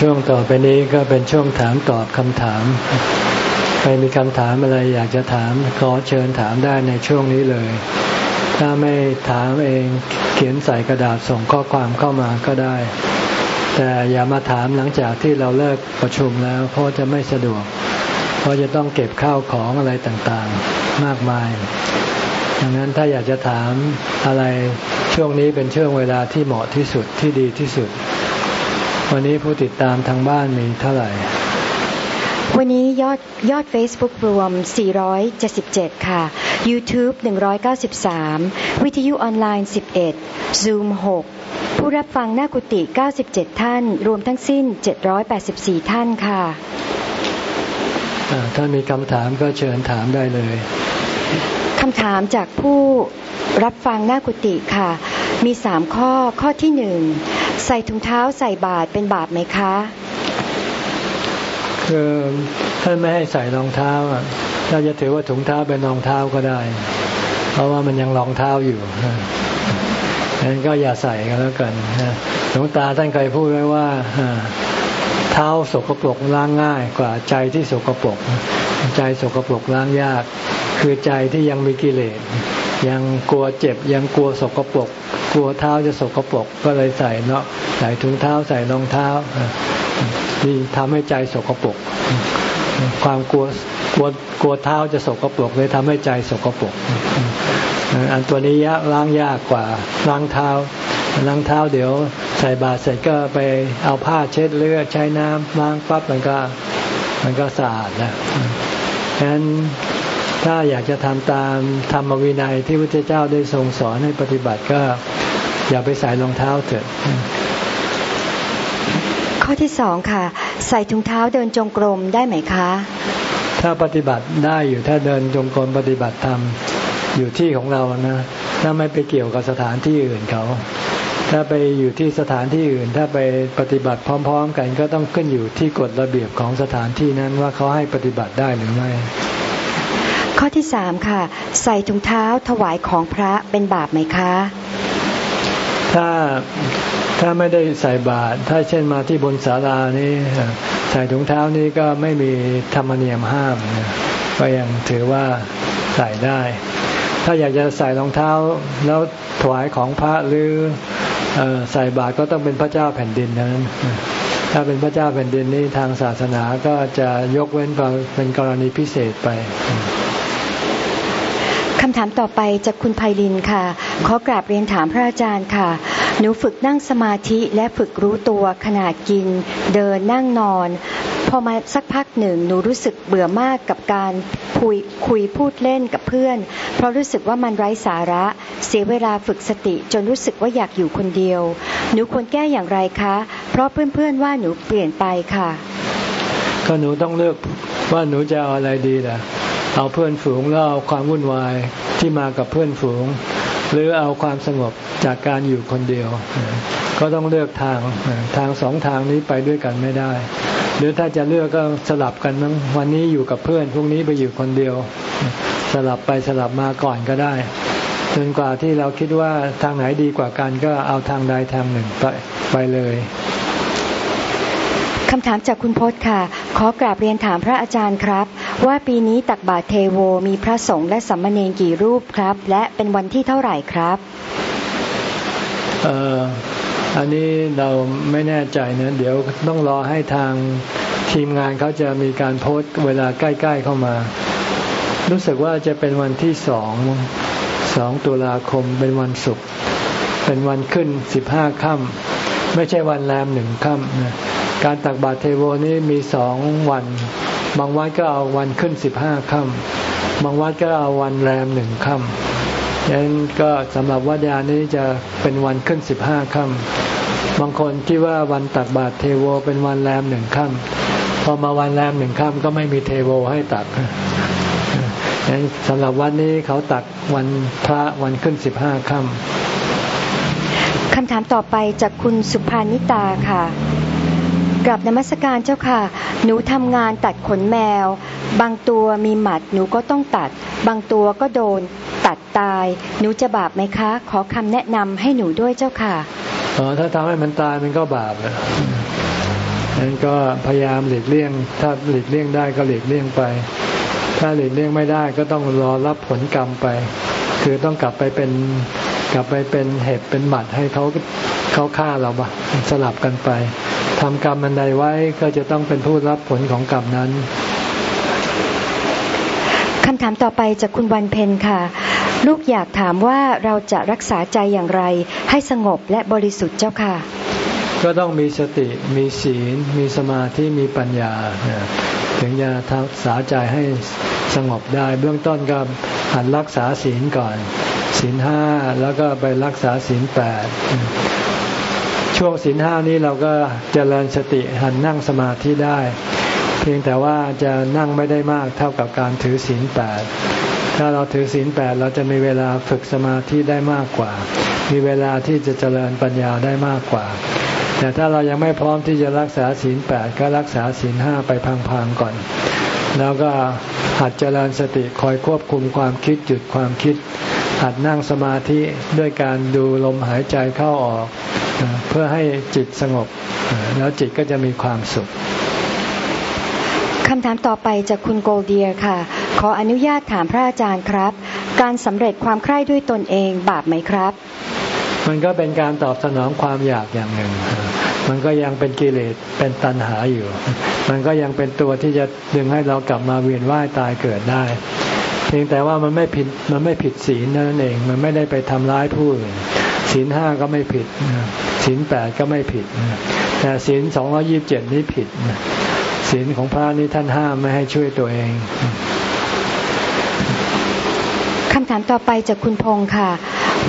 ช่วงต่อไปนี้ก็เป็นช่วงถามตอบคำถาม ใครมีคำถามอะไรอยากจะถามขอเชิญถามได้ในช่วงนี้เลย ถ้าไม่ถามเองเขียนใส่กระดาษส่งข้อความเข้ามาก็ได้ แต่อย่ามาถามหลังจากที่เราเลิกประชุมแล้ว เพราะจะไม่สะดวก เพราะจะต้องเก็บข้าวของอะไรต่างๆ มากมาย ดังนั้นถ้าอยากจะถามอะไรช่วงนี้เป็นช่วงเวลาที่เหมาะที่สุดที่ดีที่สุด วันนี้ผู้ติดตามทางบ้านมีเท่าไหร่ วันนี้ยอดยอด Facebook รวม 477 ค่ะ YouTube 193 วิทยุออนไลน์ 11 Zoom 6 ผู้รับฟังหน้ากุฏิ97 ท่าน รวมทั้งสิ้น 784 ท่านค่ะถ้ามีคำถามก็เชิญถามได้เลยคำถามจากผู้รับฟังหน้ากุฏิค่ะ มีสามข้อข้อที่หนึ่ง ใส่ถุงเท้าใส่บาตรเป็นบาปไหมคะ คือท่านไม่ให้ใส่รองเท้าอะถ้าจะถือว่าถุงเท้าเป็นรองเท้าก็ได้ เพราะว่ามันยังรองเท้าอยู่นั้นก็อย่าใส่กันแล้วกันหลวงตาท่านเคยพูดไว้ว่าเท้าสกปรกล้างง่ายกว่าใจที่สกปรก ใจสกปรกล้างยาก คือใจที่ยังมีกิเลส ยังกลัวเจ็บยังกลัวสกปรกกลัวเท้าจะสกปรกก็เลยใส่เนาะใส่ถุงเท้าใส่รองเท้านี่ทำให้ใจสกปรกความกลัวกลัวกลัวเท้าจะสกปรกเลยทำให้ใจสกปรกอันตัวนี้ยล้างยากกว่าล้างเท้าล้างเท้าเดี๋ยวใส่บาตรเสร็จก็ไปเอาผ้าเช็ดเลือดใช้น้ำล้างปั๊บมันก็มันก็สะอาดแล้วฉะนั้น ถ้าอยากจะทำตามธรรมวินัยที่พระเจ้าได้ทรงสอนให้ปฏิบัติก็อย่าไปใส่รองเท้าเถิดข้อที่สองค่ะ ใส่ถุงเท้าเดินจงกรมได้ไหมคะ ถ้าปฏิบัติได้อยู่ถ้าเดินจงกรมปฏิบัติธรรมอยู่ที่ของเรานะถ้าไม่ไปเกี่ยวกับสถานที่อื่นเขา ถ้าไปอยู่ที่สถานที่อื่น ถ้าไปปฏิบัติพร้อม ๆ กันก็ต้องขึ้นอยู่ที่กฎระเบียบของสถานที่นั้นว่าเขาให้ปฏิบัติได้หรือไม่ ข้อที่สามค่ะ ใส่ถุงเท้าถวายของพระเป็นบาปไหมคะ ถ้าถ้าไม่ได้ใส่บาตรถ้าเช่นมาที่บนศาลานี้ใส่ถุงเท้านี้ก็ไม่มีธรรมเนียมห้าม ก็ยังถือว่าใส่ได้ ถ้าอยากจะใส่รองเท้าแล้วถวายของพระหรือใส่บาตรก็ต้องเป็นพระเจ้าแผ่นดินนั้น ถ้าเป็นพระเจ้าแผ่นดินนี้ทางศาสนาก็จะยกเว้นเป็นกรณีพิเศษไป คำถามต่อไปจากคุณไพลินค่ะ ขอกราบเรียนถามพระอาจารย์ค่ะ หนูฝึกนั่งสมาธิและฝึกรู้ตัวขณะกิน เดินนั่งนอน พอมาสักพักหนึ่งหนูรู้สึกเบื่อมากกับการคุยคุยพูดเล่นกับเพื่อน เพราะรู้สึกว่ามันไร้สาระ เสียเวลาฝึกสติจนรู้สึกว่าอยากอยู่คนเดียว หนูควรแก้อย่างไรคะ เพราะเพื่อนๆว่าหนูเปลี่ยนไปค่ะก็หนูต้องเลือกว่าหนูจะเอาอะไรดีล่ะ เอาเพื่อนฝูงแล้วเอาความวุ่นวายที่มากับเพื่อนฝูง หรือเอาความสงบจากการอยู่คนเดียว ก็ต้องเลือกทางทางสองทางนี้ไปด้วยกันไม่ได้ หรือถ้าจะเลือกก็สลับกันวันนี้อยู่กับเพื่อนพรุ่งนี้ไปอยู่คนเดียว สลับไปสลับมาก่อนก็ได้จนกว่าที่เราคิดว่าทางไหนดีกว่ากันก็เอาทางใดทางหนึ่งไปไปเลยคำถามจากคุณพศค่ะ ขอกราบเรียนถามพระอาจารย์ครับ ว่าปีนี้ตักบาตรเทโวมีพระสงฆ์และสัมมาเนรกี่รูปครับ และเป็นวันที่เท่าไหร่ครับเอ่ออันนี้เราไม่แน่ใจนะเดี๋ยวต้องรอให้ทางทีมงานเขาจะมีการโพสต์เวลาใกล้ ๆเข้ามา รู้สึกว่าจะเป็นวันที่สองสองตุลาคมเป็นวันศุกร์เป็นวันขึ้นสิบห้าค่ำไม่ใช่วันแรมหนึ่งค่ำนะการตักบาตรเทโวนี้มีสองวัน บางวัดก็เอาวันขึ้นสิบห้าค่ำบางวัดก็เอาวันแรมหนึ่งค่ำดังนั้นก็สำหรับวัดยานี้จะเป็นวันขึ้นสิบห้าค่ำบางคนที่ว่าวันตักบาตรเทโวเป็นวันแรมหนึ่งค่ำพอมาวันแรมหนึ่งค่ำก็ไม่มีเทโวให้ตักดังนั้นสำหรับวันนี้เขาตักวันพระวันขึ้นสิบห้าค่ำคำถามต่อไปจากคุณสุภานิตาค่ะ กลับนมัสการเจ้าค่ะ หนูทำงานตัดขนแมว บางตัวมีหมัดหนูก็ต้องตัด บางตัวก็โดน ตัดตาย หนูจะบาปไหมคะ ขอคำแนะนำให้หนูด้วยเจ้าค่ะอ๋อถ้าทำให้มันตายมันก็บาปนะนั้นก็พยายามหลีกเลี่ยง ถ้าหลีกเลี่ยงได้ก็หลีกเลี่ยงไป ถ้าหลีกเลี่ยงไม่ได้ก็ต้องรอรับผลกรรมไป คือต้องกลับไปเป็นกลับไปเป็นเห็บเป็นหมัดให้เขาเขาฆ่าเราบะสลับกันไป ทำกรรมอันใดไว้ก็จะต้องเป็นผู้รับผลของกรรมนั้นคำถามต่อไปจากคุณวันเพนค่ะ ลูกอยากถามว่าเราจะรักษาใจอย่างไร ให้สงบและบริสุทธิ์เจ้าค่ะ ก็ต้องมีสติมีศีล มีสมาธิมีปัญญา ถึงจะรักษาใจให้สงบได้เบื้องต้นก็หันรักษาศีลก่อน ศีลห้าแล้วก็ไปรักษาศีลแปด ช่วงศีลห้านี้เราก็เจริญสติหันนั่งสมาธิได้ เพียงแต่ว่าจะนั่งไม่ได้มากเท่ากับการถือศีลแปดถ้าเราถือศีลแปดเราจะมีเวลาฝึกสมาธิได้มากกว่า มีเวลาที่จะเจริญปัญญาได้มากกว่า แต่ถ้าเรายังไม่พร้อมที่จะรักษาศีลแปดก็รักษาศีลห้าไปพังๆก่อน แล้วก็หัดเจริญสติคอยควบคุมความคิดหยุดความคิด หัดนั่งสมาธิด้วยการดูลมหายใจเข้าออก เพื่อให้จิตสงบ แล้วจิตก็จะมีความสุขคำถามต่อไปจากคุณโกลเดียค่ะ ขออนุญาตถามพระอาจารย์ครับ การสำเร็จความใคร่ด้วยตนเองบาปไหมครับ มันก็เป็นการตอบสนองความอยากอย่างหนึ่ง มันก็ยังเป็นกิเลสเป็นตัณหาอยู่ มันก็ยังเป็นตัวที่จะดึงให้เรากลับมาเวียนว่ายตายเกิดได้ เพียงแต่ว่ามันไม่ผิดมันไม่ผิดศีลนั่นเอง มันไม่ได้ไปทำร้ายผู้อื่นศีลห้าก็ไม่ผิด ศีลแปดก็ไม่ผิด แต่ศีลสองร้อยิบเจ็ดนี้ผิดศีลของพระนี่ท่านห้ามไม่ให้ช่วยตัวเองคำถามต่อไปจากคุณพงศ์ค่ะ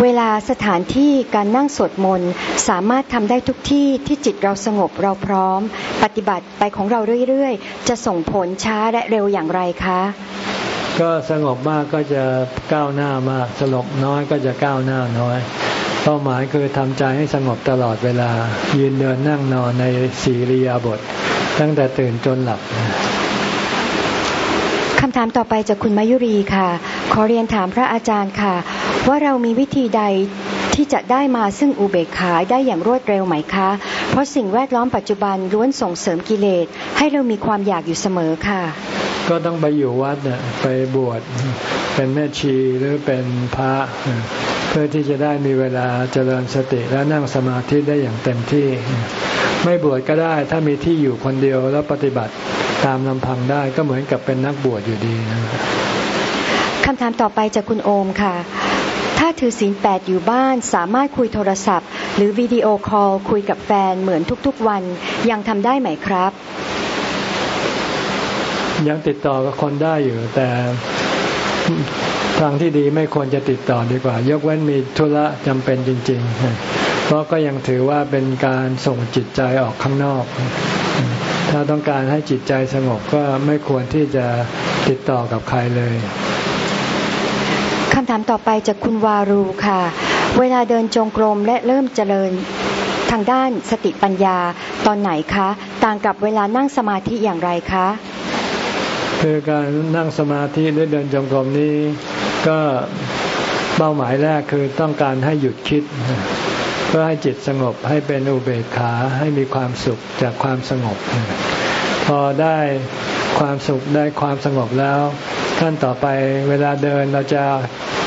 เวลาสถานที่การนั่งสวดมนต์สามารถทำได้ทุกที่ที่จิตเราสงบเราพร้อม ปฏิบัติไปของเราเรื่อยๆ จะส่งผลช้าและเร็วอย่างไรคะ ก็สงบมากก็จะก้าวหน้ามากสงบน้อยก็จะก้าวหน้าน้อย เป้าหมายคือทำใจให้สงบตลอดเวลา ยืนเดินนั่งนอนในสีริยาบท ตั้งแต่ตื่นจนหลับคำถามต่อไปจากคุณมายุรีค่ะ ขอเรียนถามพระอาจารย์ค่ะ ว่าเรามีวิธีใดที่จะได้มาซึ่งอุเบกขาได้อย่างรวดเร็วไหมคะ เพราะสิ่งแวดล้อมปัจจุบันล้วนส่งเสริมกิเลส ให้เรามีความอยากอยู่เสมอค่ะ ก็ต้องไปอยู่วัดเนี่ยไปบวชเป็นแม่ชีหรือเป็นพระ พื่อที่จะได้มีเวลาเจริญสติและนั่งสมาธิได้อย่างเต็มที่ ไม่บวชก็ได้ถ้ามีที่อยู่คนเดียวแล้วปฏิบัติตามลำพังได้ก็เหมือนกับเป็นนักบวชอยู่ดีนะคำถามต่อไปจากคุณโอมค่ะ ถ้าถือศีลแปดอยู่บ้านสามารถคุยโทรศัพท์ หรือวิดีโอคอลคุยกับแฟนเหมือนทุกๆวันยังทำได้ไหมครับ ยังติดต่อกับคนได้อยู่แต่ ทางที่ดีไม่ควรจะติดต่อดีกว่า ยกเว้นมีธุระจำเป็นจริง ๆ เพราะก็ยังถือว่าเป็นการส่งจิตใจออกข้างนอก ถ้าต้องการให้จิตใจสงบก็ไม่ควรที่จะติดต่อกับใครเลยคำถามต่อไปจากคุณวารูค่ะ เวลาเดินจงกรมและเริ่มเจริญทางด้านสติปัญญาตอนไหนคะ ต่างกับเวลานั่งสมาธิอย่างไรคะคือการนั่งสมาธิหรือเดินจงกรมนี้ ก็เป้าหมายแรกคือต้องการให้หยุดคิด เพื่อให้จิตสงบให้เป็นอุเบกขาให้มีความสุขจากความสงบ พอได้ความสุขได้ความสงบแล้ว ขั้นต่อไปเวลาเดินเราจะ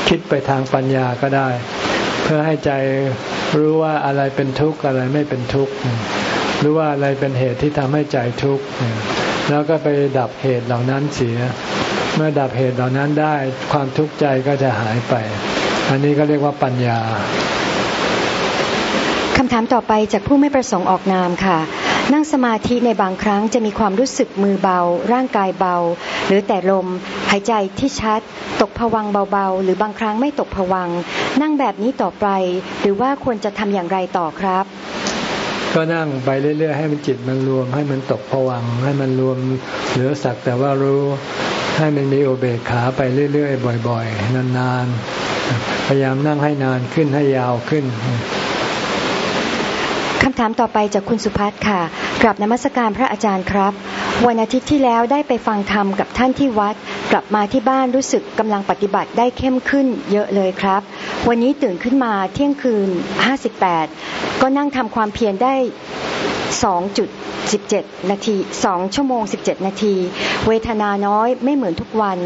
คิดไปทางปัญญาก็ได้ เพื่อให้ใจรู้ว่าอะไรเป็นทุกข์อะไรไม่เป็นทุกข์รู้ว่าอะไรเป็นเหตุที่ทำให้ใจทุกข์แล้วก็ไปดับเหตุเหล่านั้นเสีย เมื่อดับเหตุเหล่านั้นได้ความทุกข์ใจก็จะหายไป อันนี้ก็เรียกว่าปัญญาคำถามต่อไปจากผู้ไม่ประสงค์ออกนามค่ะ นั่งสมาธิในบางครั้งจะมีความรู้สึกมือเบา ร่างกายเบา หรือแต่ลม หายใจที่ชัด ตกผวังเบาๆ หรือบางครั้งไม่ตกผวัง นั่งแบบนี้ต่อไป หรือว่าควรจะทำอย่างไรต่อครับ ก็นั่งไปเรื่อยๆ ให้มันจิตมันรวม ให้มันตกผวัง ให้มันรวมเหลือสักแต่ว่ารู้ ให้มันมีโอเบกขาไปเรื่อยๆ บ่อย ๆ นานๆ พยายามนั่งให้นานขึ้นให้ยาวขึ้นคำถามต่อไปจากคุณสุพัฒน์ค่ะกลับนมัสการพระอาจารย์ครับ วันอาทิตย์ที่แล้วได้ไปฟังธรรมกับท่านที่วัด กลับมาที่บ้านรู้สึกกำลังปฏิบัติได้เข้มขึ้นเยอะเลยครับ วันนี้ตื่นขึ้นมาเที่ยงคืน 58 ก็นั่งทำความเพียรได้ 2.17 นาที 2 ชั่วโมง 17 นาที เวทนาน้อยไม่เหมือนทุกวัน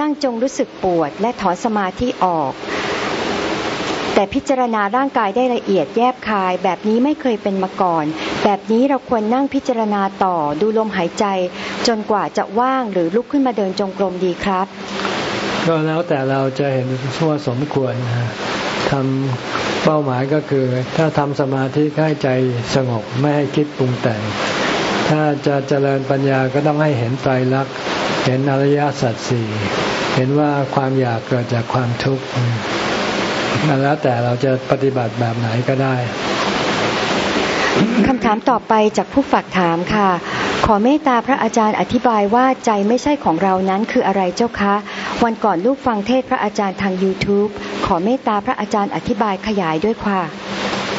นั่งจงรู้สึกปวดและถอนสมาธิออก แต่พิจารณาร่างกายได้ละเอียดแยบคาย แบบนี้ไม่เคยเป็นมาก่อน แบบนี้เราควรนั่งพิจารณาต่อดูลมหายใจ จนกว่าจะว่างหรือลุกขึ้นมาเดินจงกรมดีครับ ก็แล้วแต่เราจะเห็นทั่วสมควรทำ เป้าหมายก็คือ ถ้าทำสมาธิให้ใจสงบไม่ให้คิดปรุงแต่ง ถ้าจะเจริญปัญญาก็ต้องให้เห็นไตรลักษณ์เห็นอริยสัจสี่เห็นว่าความอยากเกิดจากความทุกข์แล้วแต่เราจะปฏิบัติแบบไหนก็ได้คำถามต่อไปจากผู้ฝากถามค่ะ ขอเมตตาพระอาจารย์อธิบายว่าใจไม่ใช่ของเรานั้นคืออะไรเจ้าคะ วันก่อนลูกฟังเทศพระอาจารย์ทาง YouTube ขอเมตตาพระอาจารย์อธิบายขยายด้วยค่ะ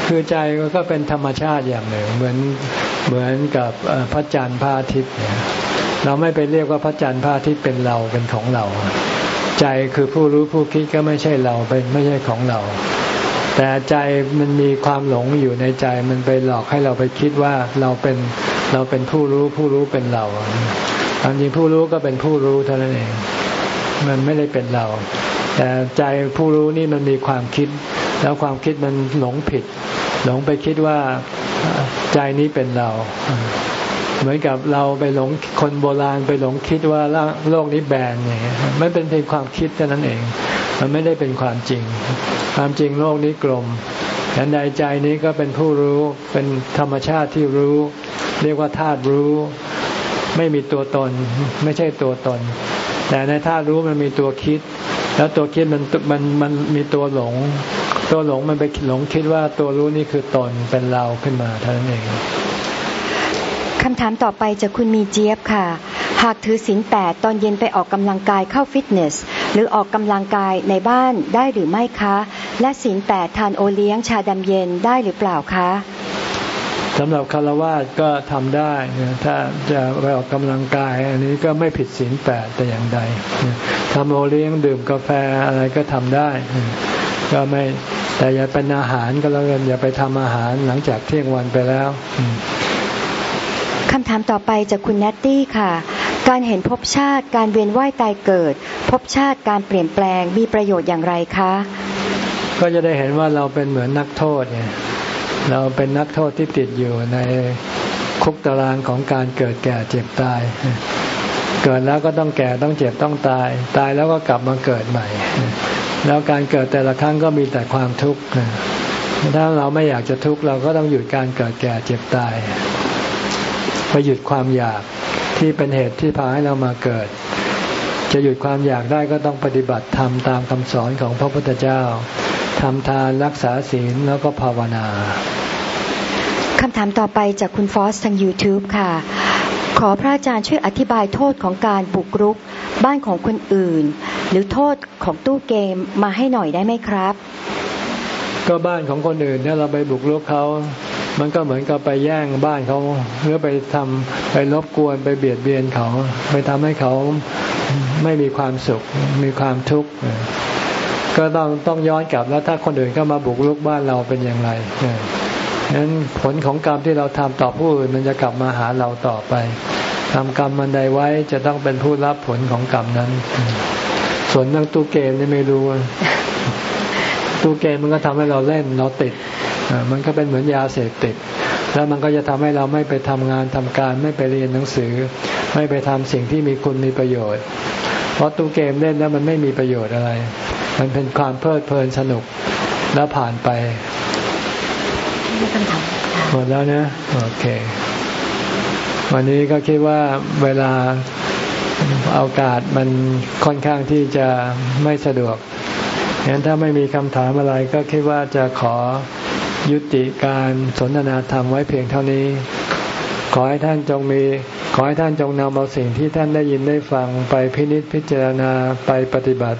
คือใจก็เป็นธรรมชาติอย่างหนึ่ง เหมือนเหมือนกับพระจันทร์พระอาทิตย์เนี่ยเราไม่ไปเรียกว่าพระจันทร์พระอาทิตย์เป็นเราเป็นของเรา ใจคือผู้รู้ผู้คิดก็ไม่ใช่เราเป็นไม่ใช่ของเรา แต่ใจมันมีความหลงอยู่ในใจมันไปหลอกให้เราไปคิดว่าเราเป็น เราเป็นผู้รู้ผู้รู้เป็นเราความจริงผู้รู้ก็เป็นผู้รู้เท่านั้นเอง มันไม่ได้เป็นเรา แต่ใจผู้รู้นี่มันมีความคิด แล้วความคิดมันหลงผิด หลงไปคิดว่าใจนี้เป็นเรา เหมือนกับเราไปหลงคนโบราณไปหลงคิดว่าโลกนี้แบนอย่างเงี้ยมันเป็นเพียงความคิดเท่านั้นเอง มันไม่ได้เป็นความจริง ความจริงโลกนี้กลมฉันใดใจนี้ก็เป็นผู้รู้เป็นธรรมชาติที่รู้ เรียกว่าธาตุรู้ไม่มีตัวตน ไม่ใช่ตัวตน แต่ในธาตุรู้มันมีตัวคิด แล้วตัวคิดมันมันมันมีตัวหลง ตัวหลงมันไปหลงคิดว่าตัวรู้นี่คือตนเป็นเราขึ้นมาเท่านั้นเองคำถามต่อไปจากคุณมีเจี๊ยบค่ะ หากถือศีลแปดตอนเย็นไปออกกำลังกายเข้าฟิตเนส หรือออกกำลังกายในบ้านได้หรือไม่คะ และศีลแปดทานโอเลี้ยงชาดำเย็นได้หรือเปล่าคะ สำหรับคารวะก็ทำได้ ถ้าจะไปออกกำลังกาย อันนี้ก็ไม่ผิดศีลแปดแต่อย่างใดทำโอเลี้ยงดื่มกาแฟอะไรก็ทำได้ ก็ไม่แต่อย่าเป็นอาหารก็แล้วกันอย่าไปทำอาหารหลังจากเที่ยงวันไปแล้วคำถามต่อไปจากคุณแนตตี้ค่ะ การเห็นภพชาติการเวียนว่ายตายเกิดภพชาติการเปลี่ยนแปลงมีประโยชน์อย่างไรคะ ก็จะได้เห็นว่าเราเป็นเหมือนนักโทษเนี่ย เราเป็นนักโทษที่ติดอยู่ในคุกตารางของการเกิดแก่เจ็บตาย เกิดแล้วก็ต้องแก่ต้องเจ็บต้องตาย ตายแล้วก็กลับมาเกิดใหม่ แล้วการเกิดแต่ละครั้งก็มีแต่ความทุกข์ถ้าเราไม่อยากจะทุกข์เราก็ต้องหยุดการเกิดแก่เจ็บตายไปหยุดความอยากที่เป็นเหตุที่พาให้เรามาเกิด จะหยุดความอยากได้ก็ต้องปฏิบัติธรรมตามคำสอนของพระพุทธเจ้า ทำทานรักษาศีลแล้วก็ภาวนาคำถามต่อไปจากคุณฟอสทาง YouTube ค่ะ ขอพระอาจารย์ช่วยอธิบายโทษของการบุกรุก บ้านของคนอื่น หรือโทษของตู้เกมมาให้หน่อยได้ไหมครับ ก็บ้านของคนอื่นเนี่ยเราไปบุกรุกเขามันก็เหมือนกับไปแย่งบ้านเขาหรือไปทำไปรบกวนไปเบียดเบียนเขา ไปทำให้เขาไม่มีความสุขมีความทุกข์ ก็ต้องต้องย้อนกลับแล้วถ้าคนอื่นก็มาบุกรุกบ้านเราเป็นอย่างไรนั้นผลของกรรมที่เราทำต่อผู้อื่นมันจะกลับมาหาเราต่อไปทำกรรมมันใดไว้จะต้องเป็นผู้รับผลของกรรมนั้น ส่วนเรื่องตู้เกมนี่ไม่รู้ตู้เกมมันก็ทำให้เราเล่นเราติดมันก็เป็นเหมือนยาเสพติด แล้วมันก็จะทำให้เราไม่ไปทำงานทำการไม่ไปเรียนหนังสือ ไม่ไปทำสิ่งที่มีคุณมีประโยชน์ เพราะตู้เกมเล่นแล้วมันไม่มีประโยชน์อะไร มันเป็นความเพลิดเพลินสนุกแล้วผ่านไปหมดแล้วนะโอเค วันนี้ก็คิดว่าเวลาโอกาสมันค่อนข้างที่จะไม่สะดวกงั้นถ้าไม่มีคำถามอะไรก็คิดว่าจะขอยุติการสนทนาธรรมไว้เพียงเท่านี้ ขอให้ท่านจงมีขอให้ท่านจงนำเอาสิ่งที่ท่านได้ยินได้ฟังไปพินิจพิจารณาไปปฏิบัติ